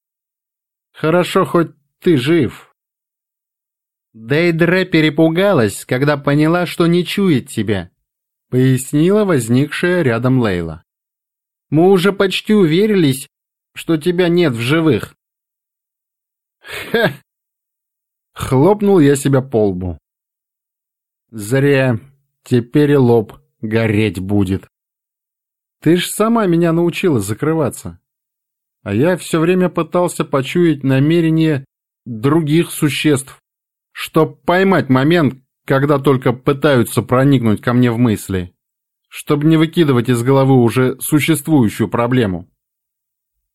Хорошо, хоть ты жив. Дейдре перепугалась, когда поняла, что не чует тебя, пояснила возникшая рядом Лейла. Мы уже почти уверились, что тебя нет в живых. Ха! Хлопнул я себя по лбу. Зря. Теперь и лоб гореть будет. Ты ж сама меня научила закрываться. А я все время пытался почуять намерения других существ чтоб поймать момент, когда только пытаются проникнуть ко мне в мысли, чтобы не выкидывать из головы уже существующую проблему.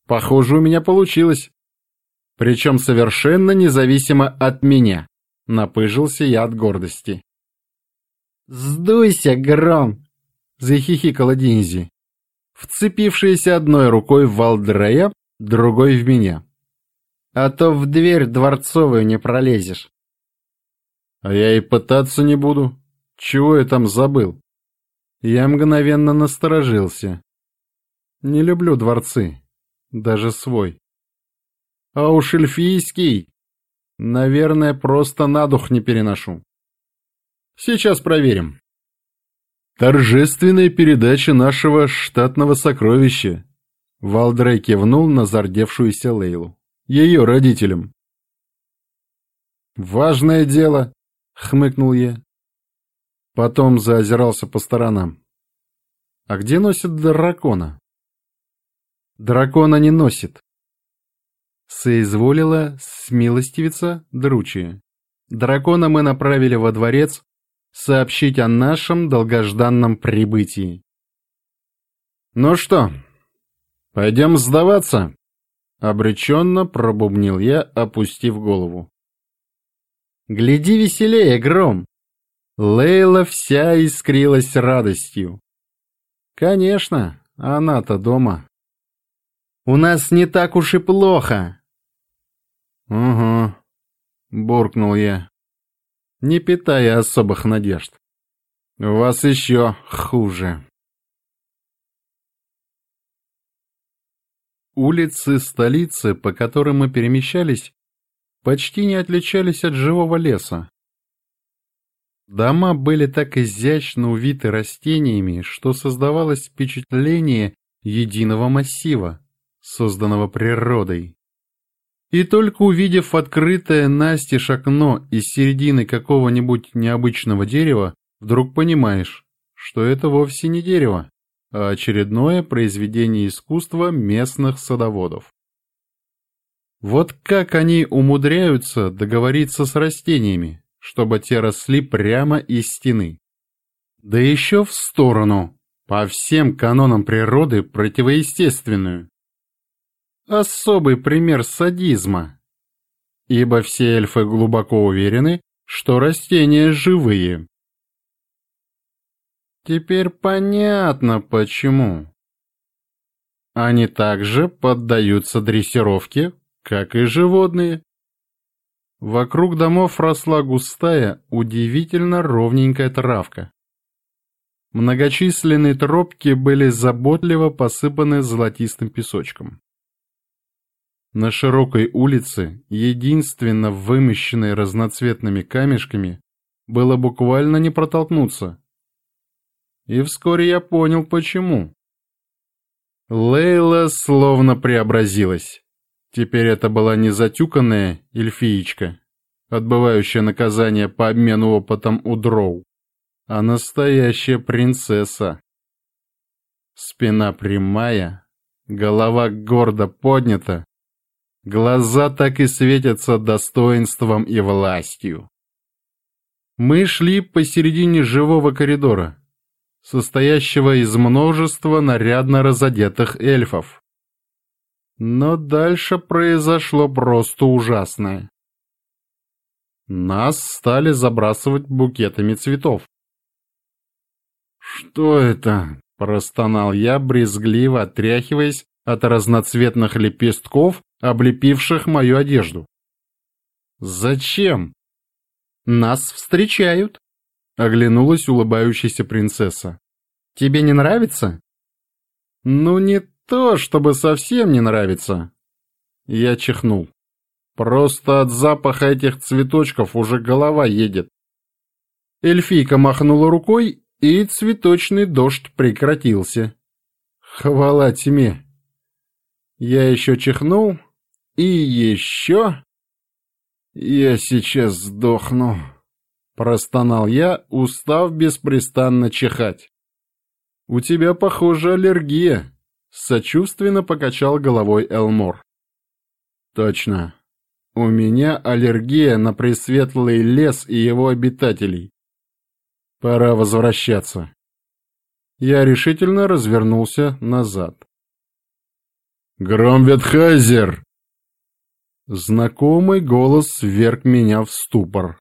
Похоже, у меня получилось. Причем совершенно независимо от меня. Напыжился я от гордости. «Сдуйся, Гром!» — захихикала Динзи, вцепившаяся одной рукой в Валдрея, другой в меня. «А то в дверь дворцовую не пролезешь». А я и пытаться не буду. Чего я там забыл? Я мгновенно насторожился. Не люблю дворцы, даже свой. А уж эльфийский, наверное, просто на дух не переношу. Сейчас проверим. Торжественная передача нашего штатного сокровища. Валдрей кивнул на зардевшуюся Лейлу. Ее родителям. «Важное дело», — хмыкнул я. Потом заозирался по сторонам. А где носит дракона? Дракона не носит. Соизволила смилостивиться Дручия. Дракона мы направили во дворец сообщить о нашем долгожданном прибытии. «Ну что, пойдем сдаваться?» Обреченно пробубнил я, опустив голову. «Гляди веселее, Гром!» Лейла вся искрилась радостью. «Конечно, она-то дома». «У нас не так уж и плохо». «Угу», — буркнул я, не питая особых надежд. «У вас еще хуже». Улицы столицы, по которым мы перемещались, почти не отличались от живого леса. Дома были так изящно увиты растениями, что создавалось впечатление единого массива, созданного природой. И только увидев открытое настежь окно из середины какого-нибудь необычного дерева, вдруг понимаешь, что это вовсе не дерево, а очередное произведение искусства местных садоводов. Вот как они умудряются договориться с растениями, чтобы те росли прямо из стены. Да еще в сторону, по всем канонам природы противоестественную. Особый пример садизма, ибо все эльфы глубоко уверены, что растения живые. Теперь понятно, почему. Они также поддаются дрессировке как и животные. Вокруг домов росла густая, удивительно ровненькая травка. Многочисленные тропки были заботливо посыпаны золотистым песочком. На широкой улице, единственно вымощенной разноцветными камешками, было буквально не протолкнуться. И вскоре я понял, почему. Лейла словно преобразилась. Теперь это была не затюканная эльфиечка, отбывающая наказание по обмену опытом у дроу, а настоящая принцесса. Спина прямая, голова гордо поднята, глаза так и светятся достоинством и властью. Мы шли посередине живого коридора, состоящего из множества нарядно разодетых эльфов. Но дальше произошло просто ужасное. Нас стали забрасывать букетами цветов. «Что это?» – простонал я, брезгливо отряхиваясь от разноцветных лепестков, облепивших мою одежду. «Зачем?» «Нас встречают», — оглянулась улыбающаяся принцесса. «Тебе не нравится?» «Ну не то, чтобы совсем не нравится. Я чихнул. Просто от запаха этих цветочков уже голова едет. Эльфийка махнула рукой, и цветочный дождь прекратился. Хвала тьме. Я еще чихнул, и еще... Я сейчас сдохну. Простонал я, устав беспрестанно чихать. У тебя, похоже, аллергия. Сочувственно покачал головой Элмор. Точно. У меня аллергия на пресветлый лес и его обитателей. Пора возвращаться. Я решительно развернулся назад. «Громветхайзер!» Знакомый голос вверг меня в ступор.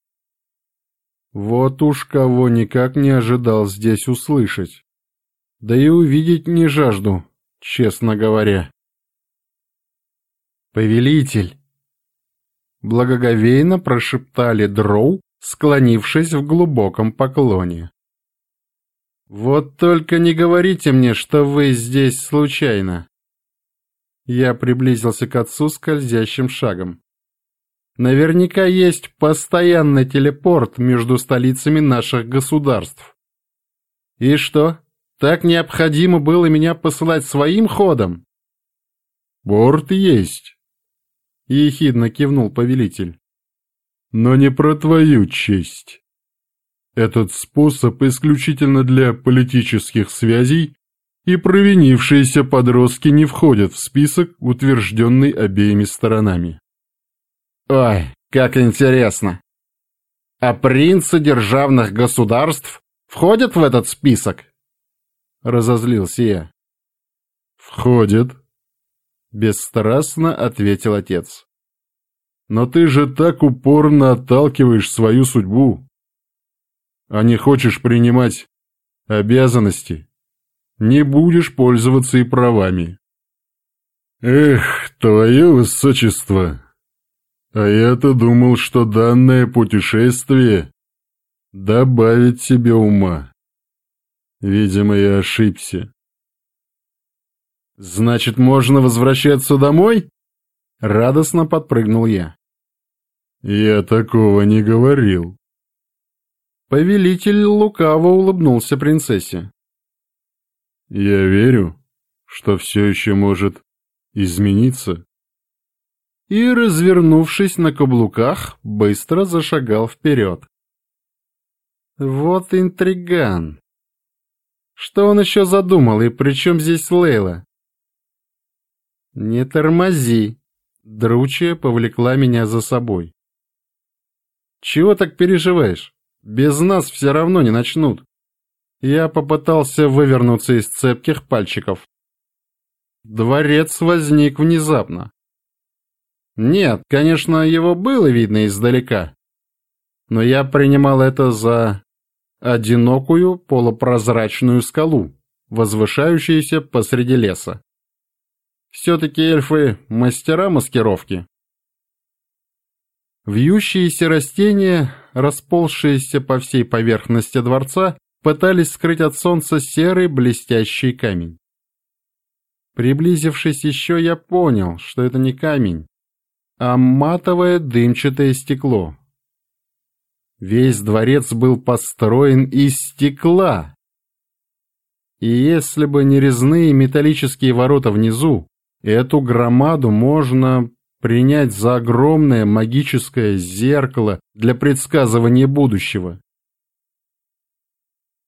Вот уж кого никак не ожидал здесь услышать. Да и увидеть не жажду честно говоря. «Повелитель!» Благоговейно прошептали дроу, склонившись в глубоком поклоне. Вот только не говорите мне, что вы здесь случайно. Я приблизился к отцу скользящим шагом. Наверняка есть постоянный телепорт между столицами наших государств. И что, так необходимо было меня посылать своим ходом? Порт есть, — ехидно кивнул повелитель. Но не про твою честь. Этот способ исключительно для политических связей, и провинившиеся подростки не входят в список, утвержденный обеими сторонами. Ой, как интересно. А принцы державных государств входят в этот список? Разозлился я. Входят. Бесстрастно ответил отец. Но ты же так упорно отталкиваешь свою судьбу. А не хочешь принимать обязанности, не будешь пользоваться и правами. Эх, твое высочество, а я-то думал, что данное путешествие добавит себе ума. Видимо, я ошибся. Значит, можно возвращаться домой? Радостно подпрыгнул я. Я такого не говорил. Повелитель лукаво улыбнулся принцессе. Я верю, что все еще может измениться и, развернувшись на каблуках, быстро зашагал вперед. Вот интриган. Что он еще задумал, и при чем здесь Лейла? Не тормози. Дручья повлекла меня за собой. Чего так переживаешь? Без нас все равно не начнут. Я попытался вывернуться из цепких пальчиков. Дворец возник внезапно. Нет, конечно, его было видно издалека, но я принимал это за одинокую полупрозрачную скалу, возвышающуюся посреди леса. Все-таки эльфы — мастера маскировки. Вьющиеся растения, расползшиеся по всей поверхности дворца, пытались скрыть от солнца серый блестящий камень. Приблизившись еще, я понял, что это не камень, а матовое дымчатое стекло. Весь дворец был построен из стекла. И если бы не резные металлические ворота внизу, эту громаду можно принять за огромное магическое зеркало для предсказывания будущего.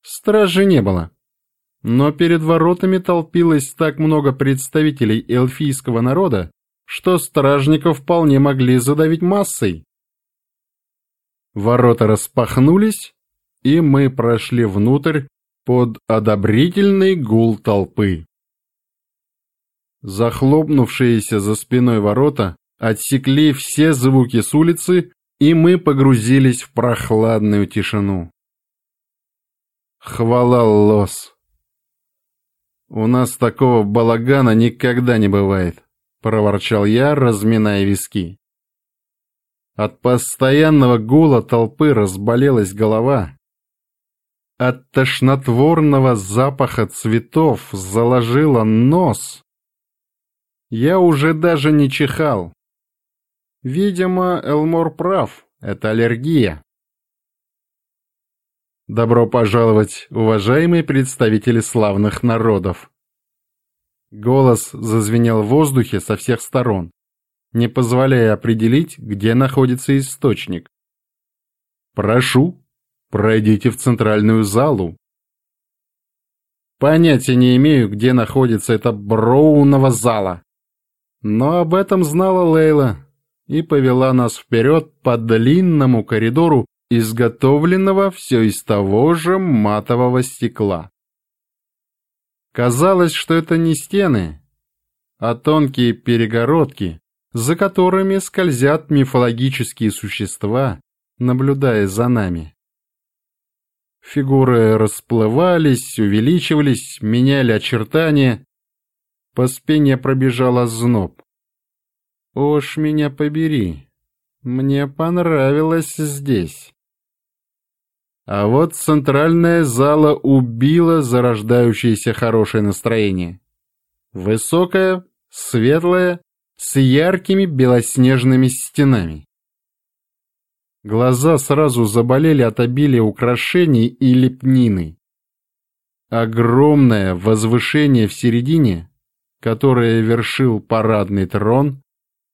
Стражи не было. Но перед воротами толпилось так много представителей эльфийского народа, что стражников вполне могли задавить массой. Ворота распахнулись, и мы прошли внутрь под одобрительный гул толпы. Захлопнувшиеся за спиной ворота отсекли все звуки с улицы, и мы погрузились в прохладную тишину. Хвала лос! У нас такого балагана никогда не бывает проворчал я, разминая виски. От постоянного гула толпы разболелась голова. От тошнотворного запаха цветов заложила нос. Я уже даже не чихал. Видимо, Элмор прав, это аллергия. Добро пожаловать, уважаемые представители славных народов. Голос зазвенел в воздухе со всех сторон, не позволяя определить, где находится источник. «Прошу, пройдите в центральную залу». Понятия не имею, где находится эта броунова зала. Но об этом знала Лейла и повела нас вперед по длинному коридору, изготовленного все из того же матового стекла. Казалось, что это не стены, а тонкие перегородки, за которыми скользят мифологические существа, наблюдая за нами. Фигуры расплывались, увеличивались, меняли очертания. По спине пробежал озноб. Уж меня побери, мне понравилось здесь. А вот центральная зала убила зарождающееся хорошее настроение. Высокая, светлая, с яркими белоснежными стенами. Глаза сразу заболели от обилия украшений и лепнины. Огромное возвышение в середине, которое вершил парадный трон,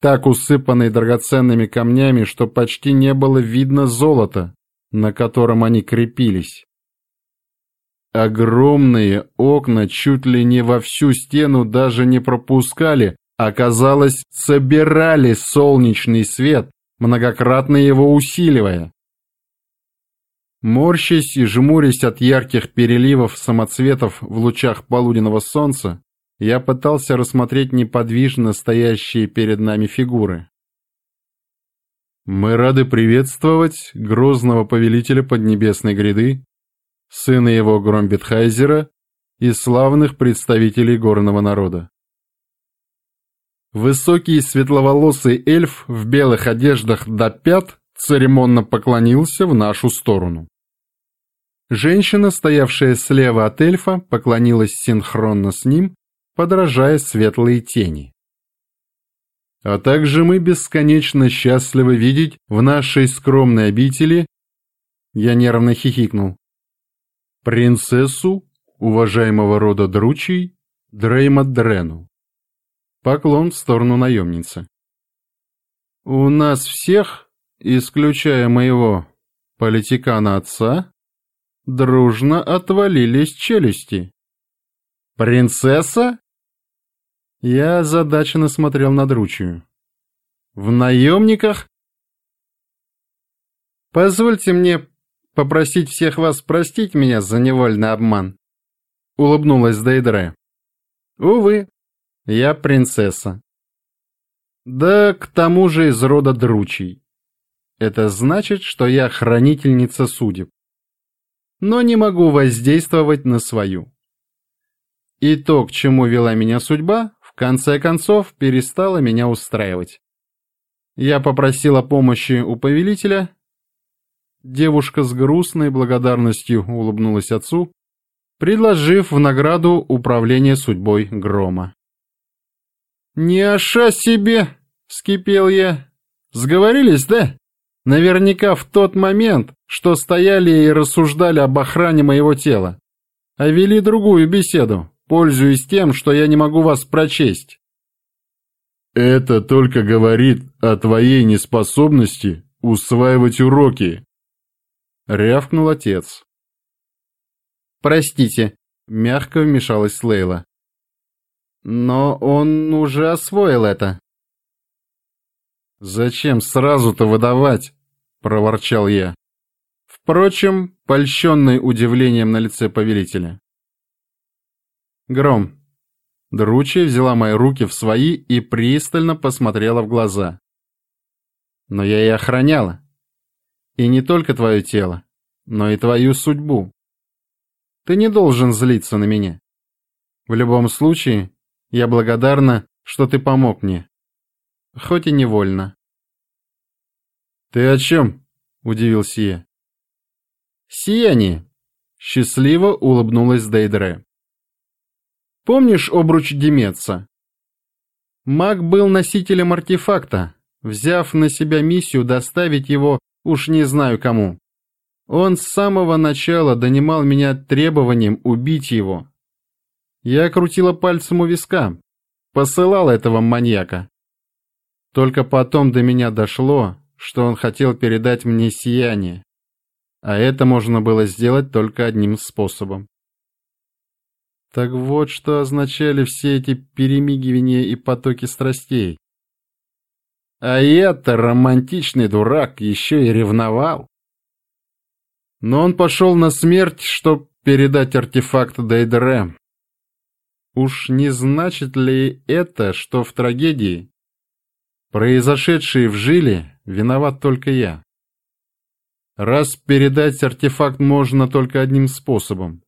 так усыпанный драгоценными камнями, что почти не было видно золота, на котором они крепились. Огромные окна чуть ли не во всю стену даже не пропускали, а казалось, собирали солнечный свет, многократно его усиливая. Морщась и жмурясь от ярких переливов самоцветов в лучах полуденного солнца, я пытался рассмотреть неподвижно стоящие перед нами фигуры. Мы рады приветствовать грозного повелителя Поднебесной гряды, сына его Громбетхайзера и славных представителей горного народа. Высокий светловолосый эльф в белых одеждах до пят церемонно поклонился в нашу сторону. Женщина, стоявшая слева от эльфа, поклонилась синхронно с ним, подражая светлые тени. А также мы бесконечно счастливы видеть в нашей скромной обители, я нервно хихикнул, принцессу уважаемого рода Дручий Дрейма Дрену. Поклон в сторону наемницы. У нас всех, исключая моего политикана отца, дружно отвалились челюсти. «Принцесса?» Я озадаченно смотрел на Дручью. «В наемниках?» «Позвольте мне попросить всех вас простить меня за невольный обман», — улыбнулась Дейдре. «Увы, я принцесса. Да к тому же из рода Дручий. Это значит, что я хранительница судеб. Но не могу воздействовать на свою. И то, к чему вела меня судьба, в конце концов, перестала меня устраивать. Я попросила помощи у повелителя. Девушка с грустной благодарностью улыбнулась отцу, предложив в награду управление судьбой грома. «Не оша себе!» — скипел я. «Сговорились, да? Наверняка в тот момент, что стояли и рассуждали об охране моего тела, а вели другую беседу, пользуясь тем, что я не могу вас прочесть. Это только говорит о твоей неспособности усваивать уроки. Рявкнул отец. Простите, мягко вмешалась Лейла. Но он уже освоил это. Зачем сразу-то выдавать? Проворчал я. Впрочем, польщенный удивлением на лице повелителя. Гром. Дручья взяла мои руки в свои и пристально посмотрела в глаза. Но я и охраняла. И не только твое тело, но и твою судьбу. Ты не должен злиться на меня. В любом случае, я благодарна, что ты помог мне. Хоть и невольно. «Ты о чем?» — удивился я. «Сияние!» — счастливо улыбнулась Дейдре. Помнишь обруч Демеца? Маг был носителем артефакта, взяв на себя миссию доставить его уж не знаю кому. Он с самого начала донимал меня требованием убить его. Я крутила пальцем у виска, посылал этого маньяка. Только потом до меня дошло, что он хотел передать мне сияние. А это можно было сделать только одним способом. Так вот, что означали все эти перемигивания и потоки страстей. А я-то, романтичный дурак, еще и ревновал. Но он пошел на смерть, чтобы передать артефакт Дейдере. Уж не значит ли это, что в трагедии, произошедшей в Жиле, виноват только я? Раз передать артефакт можно только одним способом,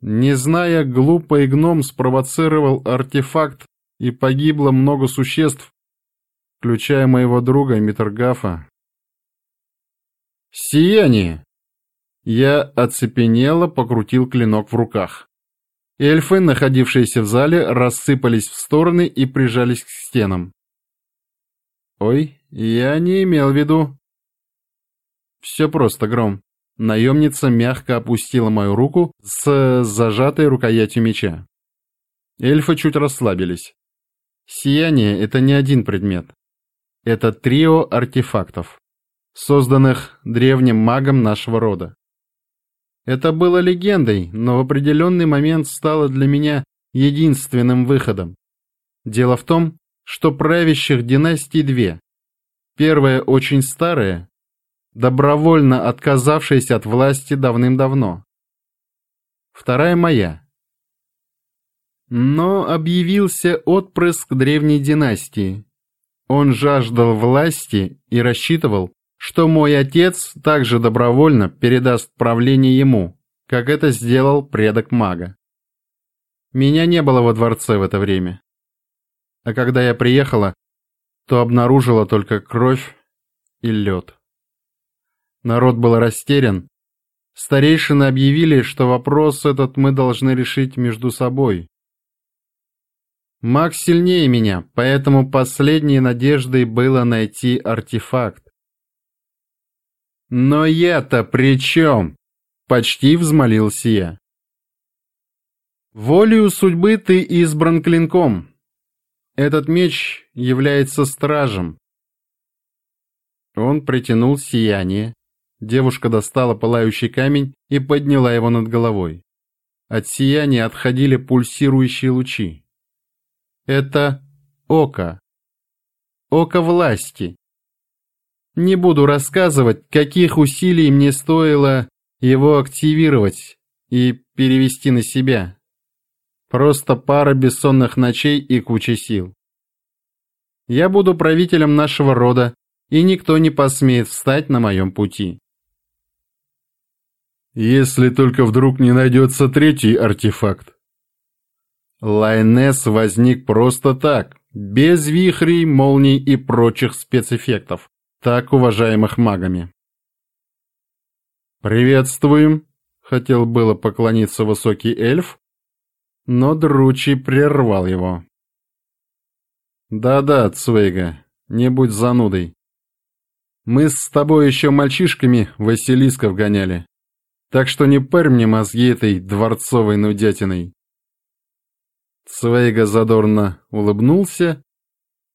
не зная, глупый гном спровоцировал артефакт, и погибло много существ, включая моего друга Митергафа. «Сияние!» Я оцепенело покрутил клинок в руках. Эльфы, находившиеся в зале, рассыпались в стороны и прижались к стенам. Ой, я не имел в виду. Все просто, Гром. Наемница мягко опустила мою руку с зажатой рукоятью меча. Эльфы чуть расслабились. Сияние — это не один предмет. Это трио артефактов, созданных древним магом нашего рода. Это было легендой, но в определенный момент стало для меня единственным выходом. Дело в том, что правящих династий две. Первая очень старая, добровольно отказавшаяся от власти давным-давно. Вторая моя. Но объявился отпрыск древней династии. Он жаждал власти и рассчитывал, что мой отец также добровольно передаст правление ему, как это сделал предок мага. Меня не было во дворце в это время. А когда я приехала, то обнаружила только кровь и лед. Народ был растерян. Старейшины объявили, что вопрос этот мы должны решить между собой. Маг сильнее меня, поэтому последней надеждой было найти артефакт. «Но я-то при чем?» — почти взмолился я. «Волею судьбы ты избран клинком, этот меч является стражем. Он притянул сияние. Девушка достала пылающий камень и подняла его над головой. От сияния отходили пульсирующие лучи. Это око. Око власти. Не буду рассказывать, каких усилий мне стоило его активировать и перевести на себя. Просто пара бессонных ночей и куча сил. Я буду правителем нашего рода, и никто не посмеет встать на моем пути. Если только вдруг не найдется третий артефакт. Лайнес возник просто так, без вихрей, молний и прочих спецэффектов, так уважаемых магами. «Приветствуем!» — хотел было поклониться высокий эльф, но Дручи прервал его. «Да-да, Цвейга, не будь занудой. Мы с тобой еще мальчишками Василисков гоняли, так что не парь мне мозги этой дворцовой нудятиной». Цвейга задорно улыбнулся.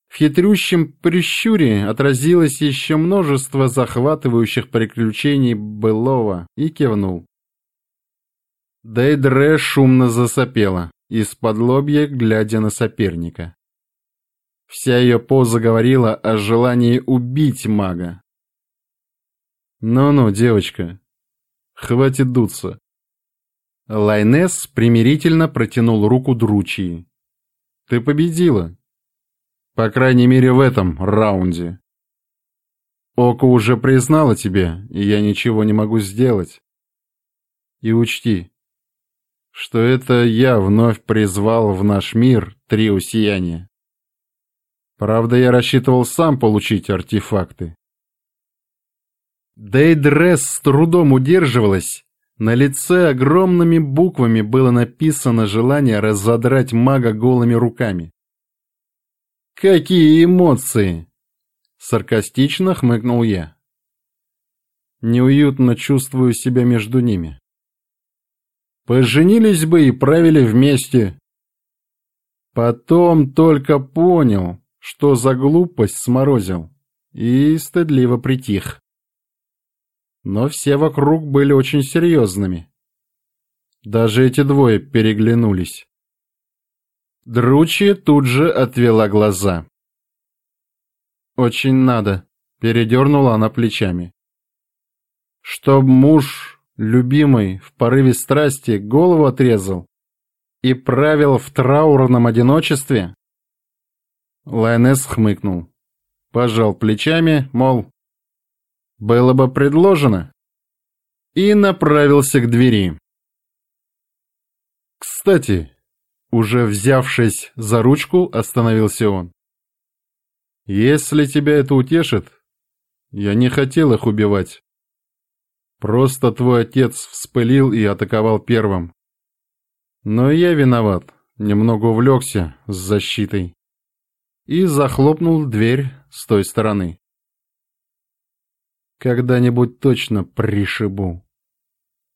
В хитрющем прищуре отразилось еще множество захватывающих приключений былого и кивнул. Дейдре шумно засопела, из-под лобья глядя на соперника. Вся ее поза говорила о желании убить мага. «Ну-ну, девочка, хватит дуться». Лайнес примирительно протянул руку Дручии. «Ты победила. По крайней мере, в этом раунде. Око уже признала тебя, и я ничего не могу сделать. И учти, что это я вновь призвал в наш мир три усияния. Правда, я рассчитывал сам получить артефакты. Дейдрес с трудом удерживалась. На лице огромными буквами было написано желание разодрать мага голыми руками. «Какие эмоции!» Саркастично хмыкнул я. Неуютно чувствую себя между ними. Поженились бы и правили вместе. Потом только понял, что за глупость сморозил, и стыдливо притих. Но все вокруг были очень серьезными. Даже эти двое переглянулись. Дручи тут же отвела глаза. «Очень надо», — передернула она плечами. «Чтоб муж любимый в порыве страсти голову отрезал и правил в траурном одиночестве? Лайнес хмыкнул, пожал плечами, мол, было бы предложено, и направился к двери. Кстати, уже взявшись за ручку, остановился он. Если тебя это утешит, я не хотел их убивать. Просто твой отец вспылил и атаковал первым. Но я виноват, немного увлекся с защитой. И захлопнул дверь с той стороны. Когда-нибудь точно пришибу.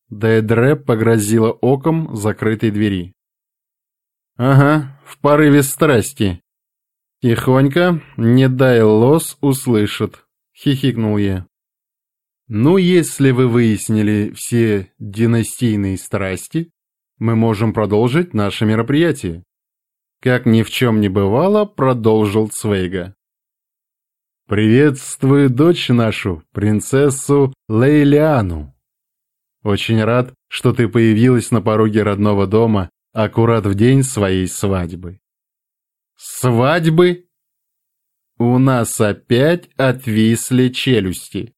Дейдре погрозила оком закрытой двери. «Ага, в порыве страсти. Тихонько, не дай лос услышит», — хихикнул я. «Ну, если вы выяснили все династийные страсти, мы можем продолжить наше мероприятие». Как ни в чем не бывало, продолжил Цвейга. «Приветствую дочь нашу, принцессу Лейлиану. Очень рад, что ты появилась на пороге родного дома аккурат в день своей свадьбы». «Свадьбы?» У нас опять отвисли челюсти.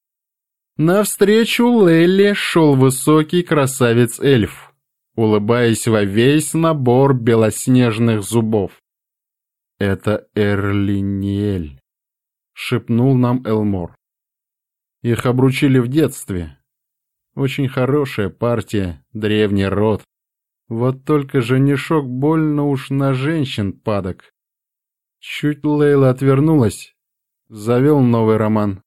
Навстречу Лелли шел высокий красавец-эльф улыбаясь во весь набор белоснежных зубов. «Это Эрлиниэль», — шепнул нам Элмор. «Их обручили в детстве. Очень хорошая партия, древний род. Вот только женишок больно уж на женщин падок. Чуть Лейла отвернулась, завел новый роман.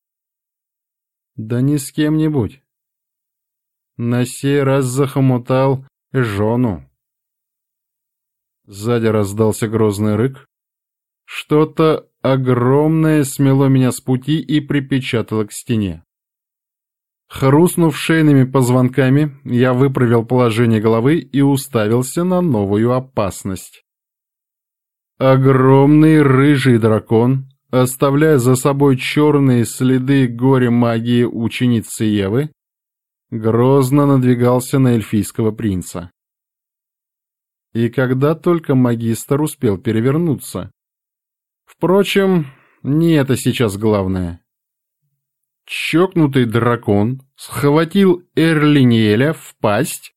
Да не с кем-нибудь. На сей раз захомутал жену. Сзади раздался грозный рык. Что-то огромное смело меня с пути и припечатало к стене. Хрустнув шейными позвонками, я выправил положение головы и уставился на новую опасность. Огромный рыжий дракон, оставляя за собой черные следы горе магии ученицы Евы, грозно надвигался на эльфийского принца. И когда только магистр успел перевернуться. Впрочем, не это сейчас главное. Чокнутый дракон схватил Эрлиниэля в пасть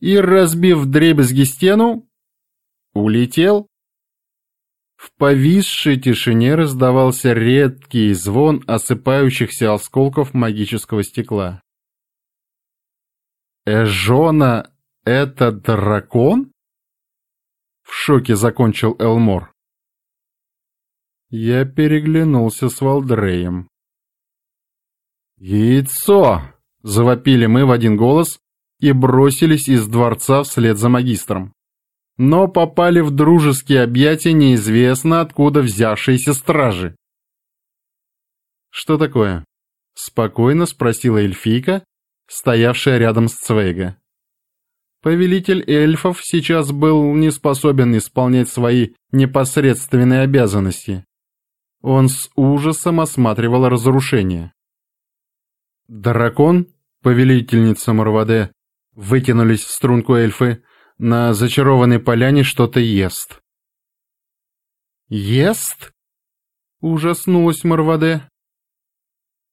и, разбив дребезги стену, улетел. В повисшей тишине раздавался редкий звон осыпающихся осколков магического стекла. «Эжона — это дракон?» В шоке закончил Элмор. Я переглянулся с Валдреем. «Яйцо!» — завопили мы в один голос и бросились из дворца вслед за магистром. Но попали в дружеские объятия неизвестно откуда взявшиеся стражи. «Что такое?» — спокойно спросила эльфийка, стоявшая рядом с Цвейга. Повелитель эльфов сейчас был не способен исполнять свои непосредственные обязанности. Он с ужасом осматривал разрушение. Дракон, повелительница Марваде, вытянулись в струнку эльфы, на зачарованной поляне что-то ест. «Ест?» — ужаснулась Марваде.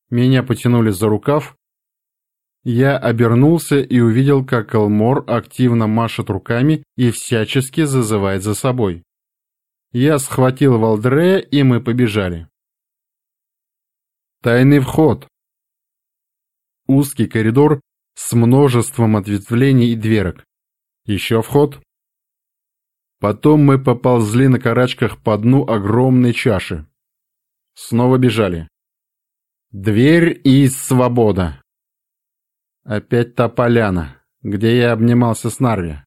Меня потянули за рукав, я обернулся и увидел, как Элмор активно машет руками и всячески зазывает за собой. Я схватил Валдрея, и мы побежали. Тайный вход. Узкий коридор с множеством ответвлений и дверок. Еще вход. Потом мы поползли на карачках по дну огромной чаши. Снова бежали. Дверь и свобода. Опять та поляна, где я обнимался с Нарви.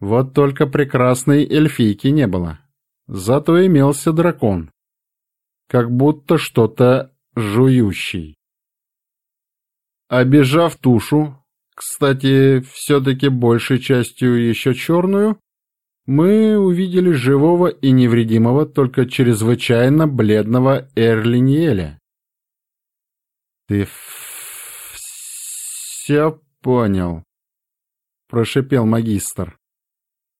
Вот только прекрасной эльфийки не было. Зато имелся дракон. Как будто что-то жующий. Обежав тушу, кстати, все-таки большей частью еще черную, мы увидели живого и невредимого, только чрезвычайно бледного Эрлиниеля. «Ты «Все понял», — прошипел магистр.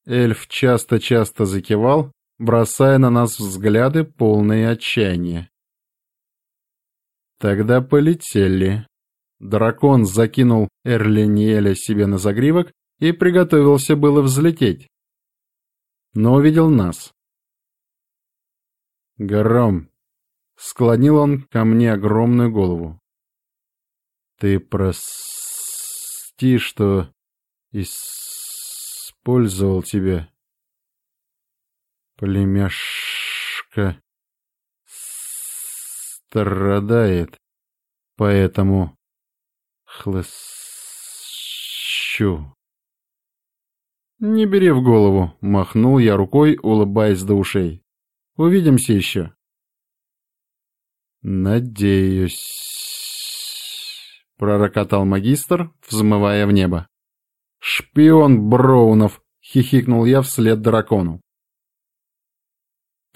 Эльф часто-часто закивал, бросая на нас взгляды, полные отчаяния. Тогда полетели. Дракон закинул Эрлиниэля себе на загривок и приготовился было взлететь. Но увидел нас. «Гром!» — склонил он ко мне огромную голову. «Ты прос...» прости, что использовал тебя. Племяшка страдает, поэтому хлыщу. «Не бери в голову», — махнул я рукой, улыбаясь до ушей. «Увидимся еще». «Надеюсь», — пророкотал магистр, взмывая в небо. «Шпион Броунов!» — хихикнул я вслед дракону.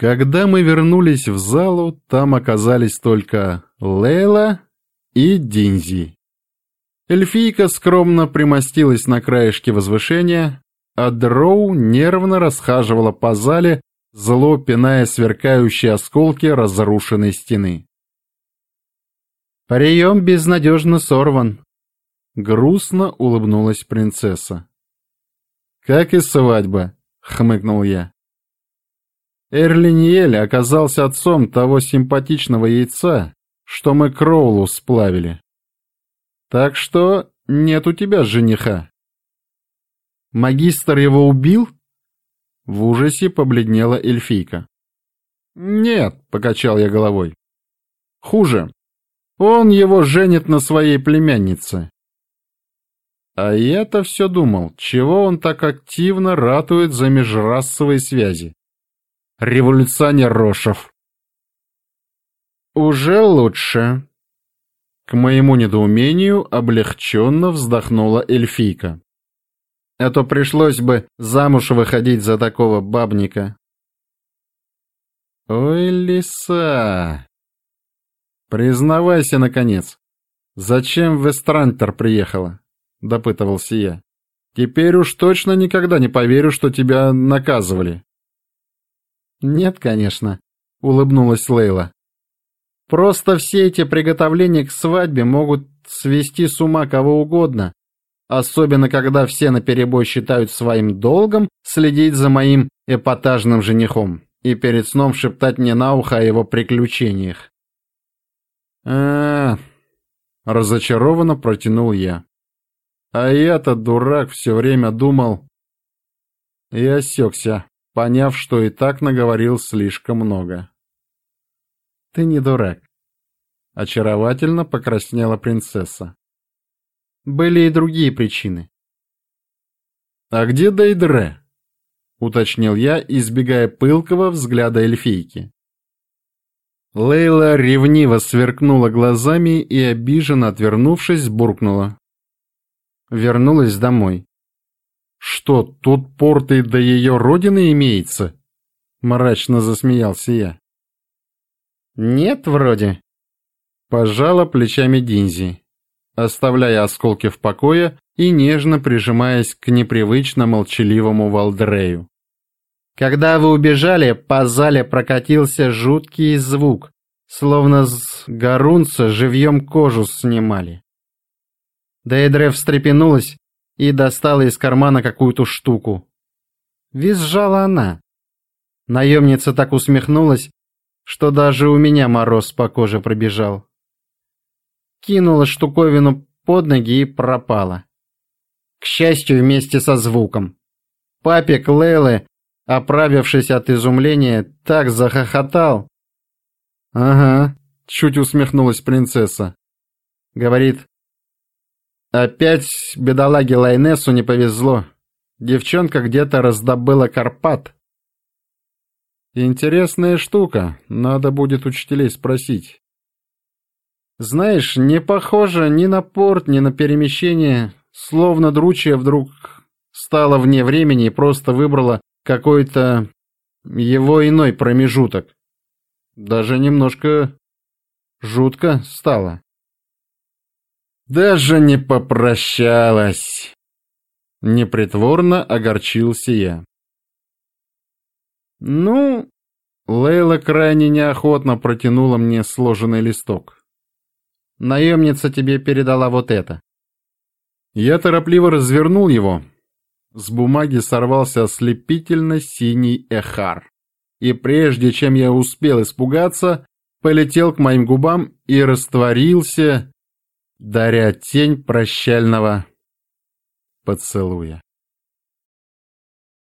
Когда мы вернулись в залу, там оказались только Лейла и Динзи. Эльфийка скромно примостилась на краешке возвышения, а Дроу нервно расхаживала по зале, зло пиная сверкающие осколки разрушенной стены. «Прием безнадежно сорван», — грустно улыбнулась принцесса. «Как и свадьба», — хмыкнул я. Эрлиниэль оказался отцом того симпатичного яйца, что мы Кроулу сплавили. Так что нет у тебя жениха. Магистр его убил? В ужасе побледнела эльфийка. Нет, покачал я головой. Хуже. Он его женит на своей племяннице. А я-то все думал, чего он так активно ратует за межрасовые связи. Революционер Рошев. Уже лучше. К моему недоумению облегченно вздохнула эльфийка а то пришлось бы замуж выходить за такого бабника. Ой, лиса! Признавайся, наконец, зачем в Эстрантер приехала? Допытывался я. Теперь уж точно никогда не поверю, что тебя наказывали. Нет, конечно, улыбнулась Лейла. Просто все эти приготовления к свадьбе могут свести с ума кого угодно, особенно когда все наперебой считают своим долгом следить за моим эпатажным женихом и перед сном шептать мне на ухо о его приключениях. а, разочарованно протянул я. А я-то, дурак, все время думал... И осекся, поняв, что и так наговорил слишком много. «Ты не дурак», — очаровательно покраснела принцесса. Были и другие причины. «А где Дейдре?» — уточнил я, избегая пылкого взгляда эльфийки. Лейла ревниво сверкнула глазами и, обиженно отвернувшись, буркнула. Вернулась домой. «Что, тут порты до ее родины имеется?» — мрачно засмеялся я. «Нет, вроде», — пожала плечами Динзи оставляя осколки в покое и нежно прижимаясь к непривычно молчаливому Валдрею. Когда вы убежали, по зале прокатился жуткий звук, словно с горунца живьем кожу снимали. Дейдре встрепенулась и достала из кармана какую-то штуку. Визжала она. Наемница так усмехнулась, что даже у меня мороз по коже пробежал кинула штуковину под ноги и пропала. К счастью, вместе со звуком. Папик Лейлы, оправившись от изумления, так захохотал. «Ага», — чуть усмехнулась принцесса. Говорит, «Опять бедолаге Лайнесу не повезло. Девчонка где-то раздобыла Карпат». «Интересная штука, надо будет учителей спросить». Знаешь, не похоже ни на порт, ни на перемещение, словно дручья вдруг стала вне времени и просто выбрала какой-то его иной промежуток. Даже немножко жутко стало. Даже не попрощалась. Непритворно огорчился я. Ну, Лейла крайне неохотно протянула мне сложенный листок. Наемница тебе передала вот это». Я торопливо развернул его. С бумаги сорвался ослепительно синий эхар. И прежде чем я успел испугаться, полетел к моим губам и растворился, даря тень прощального поцелуя.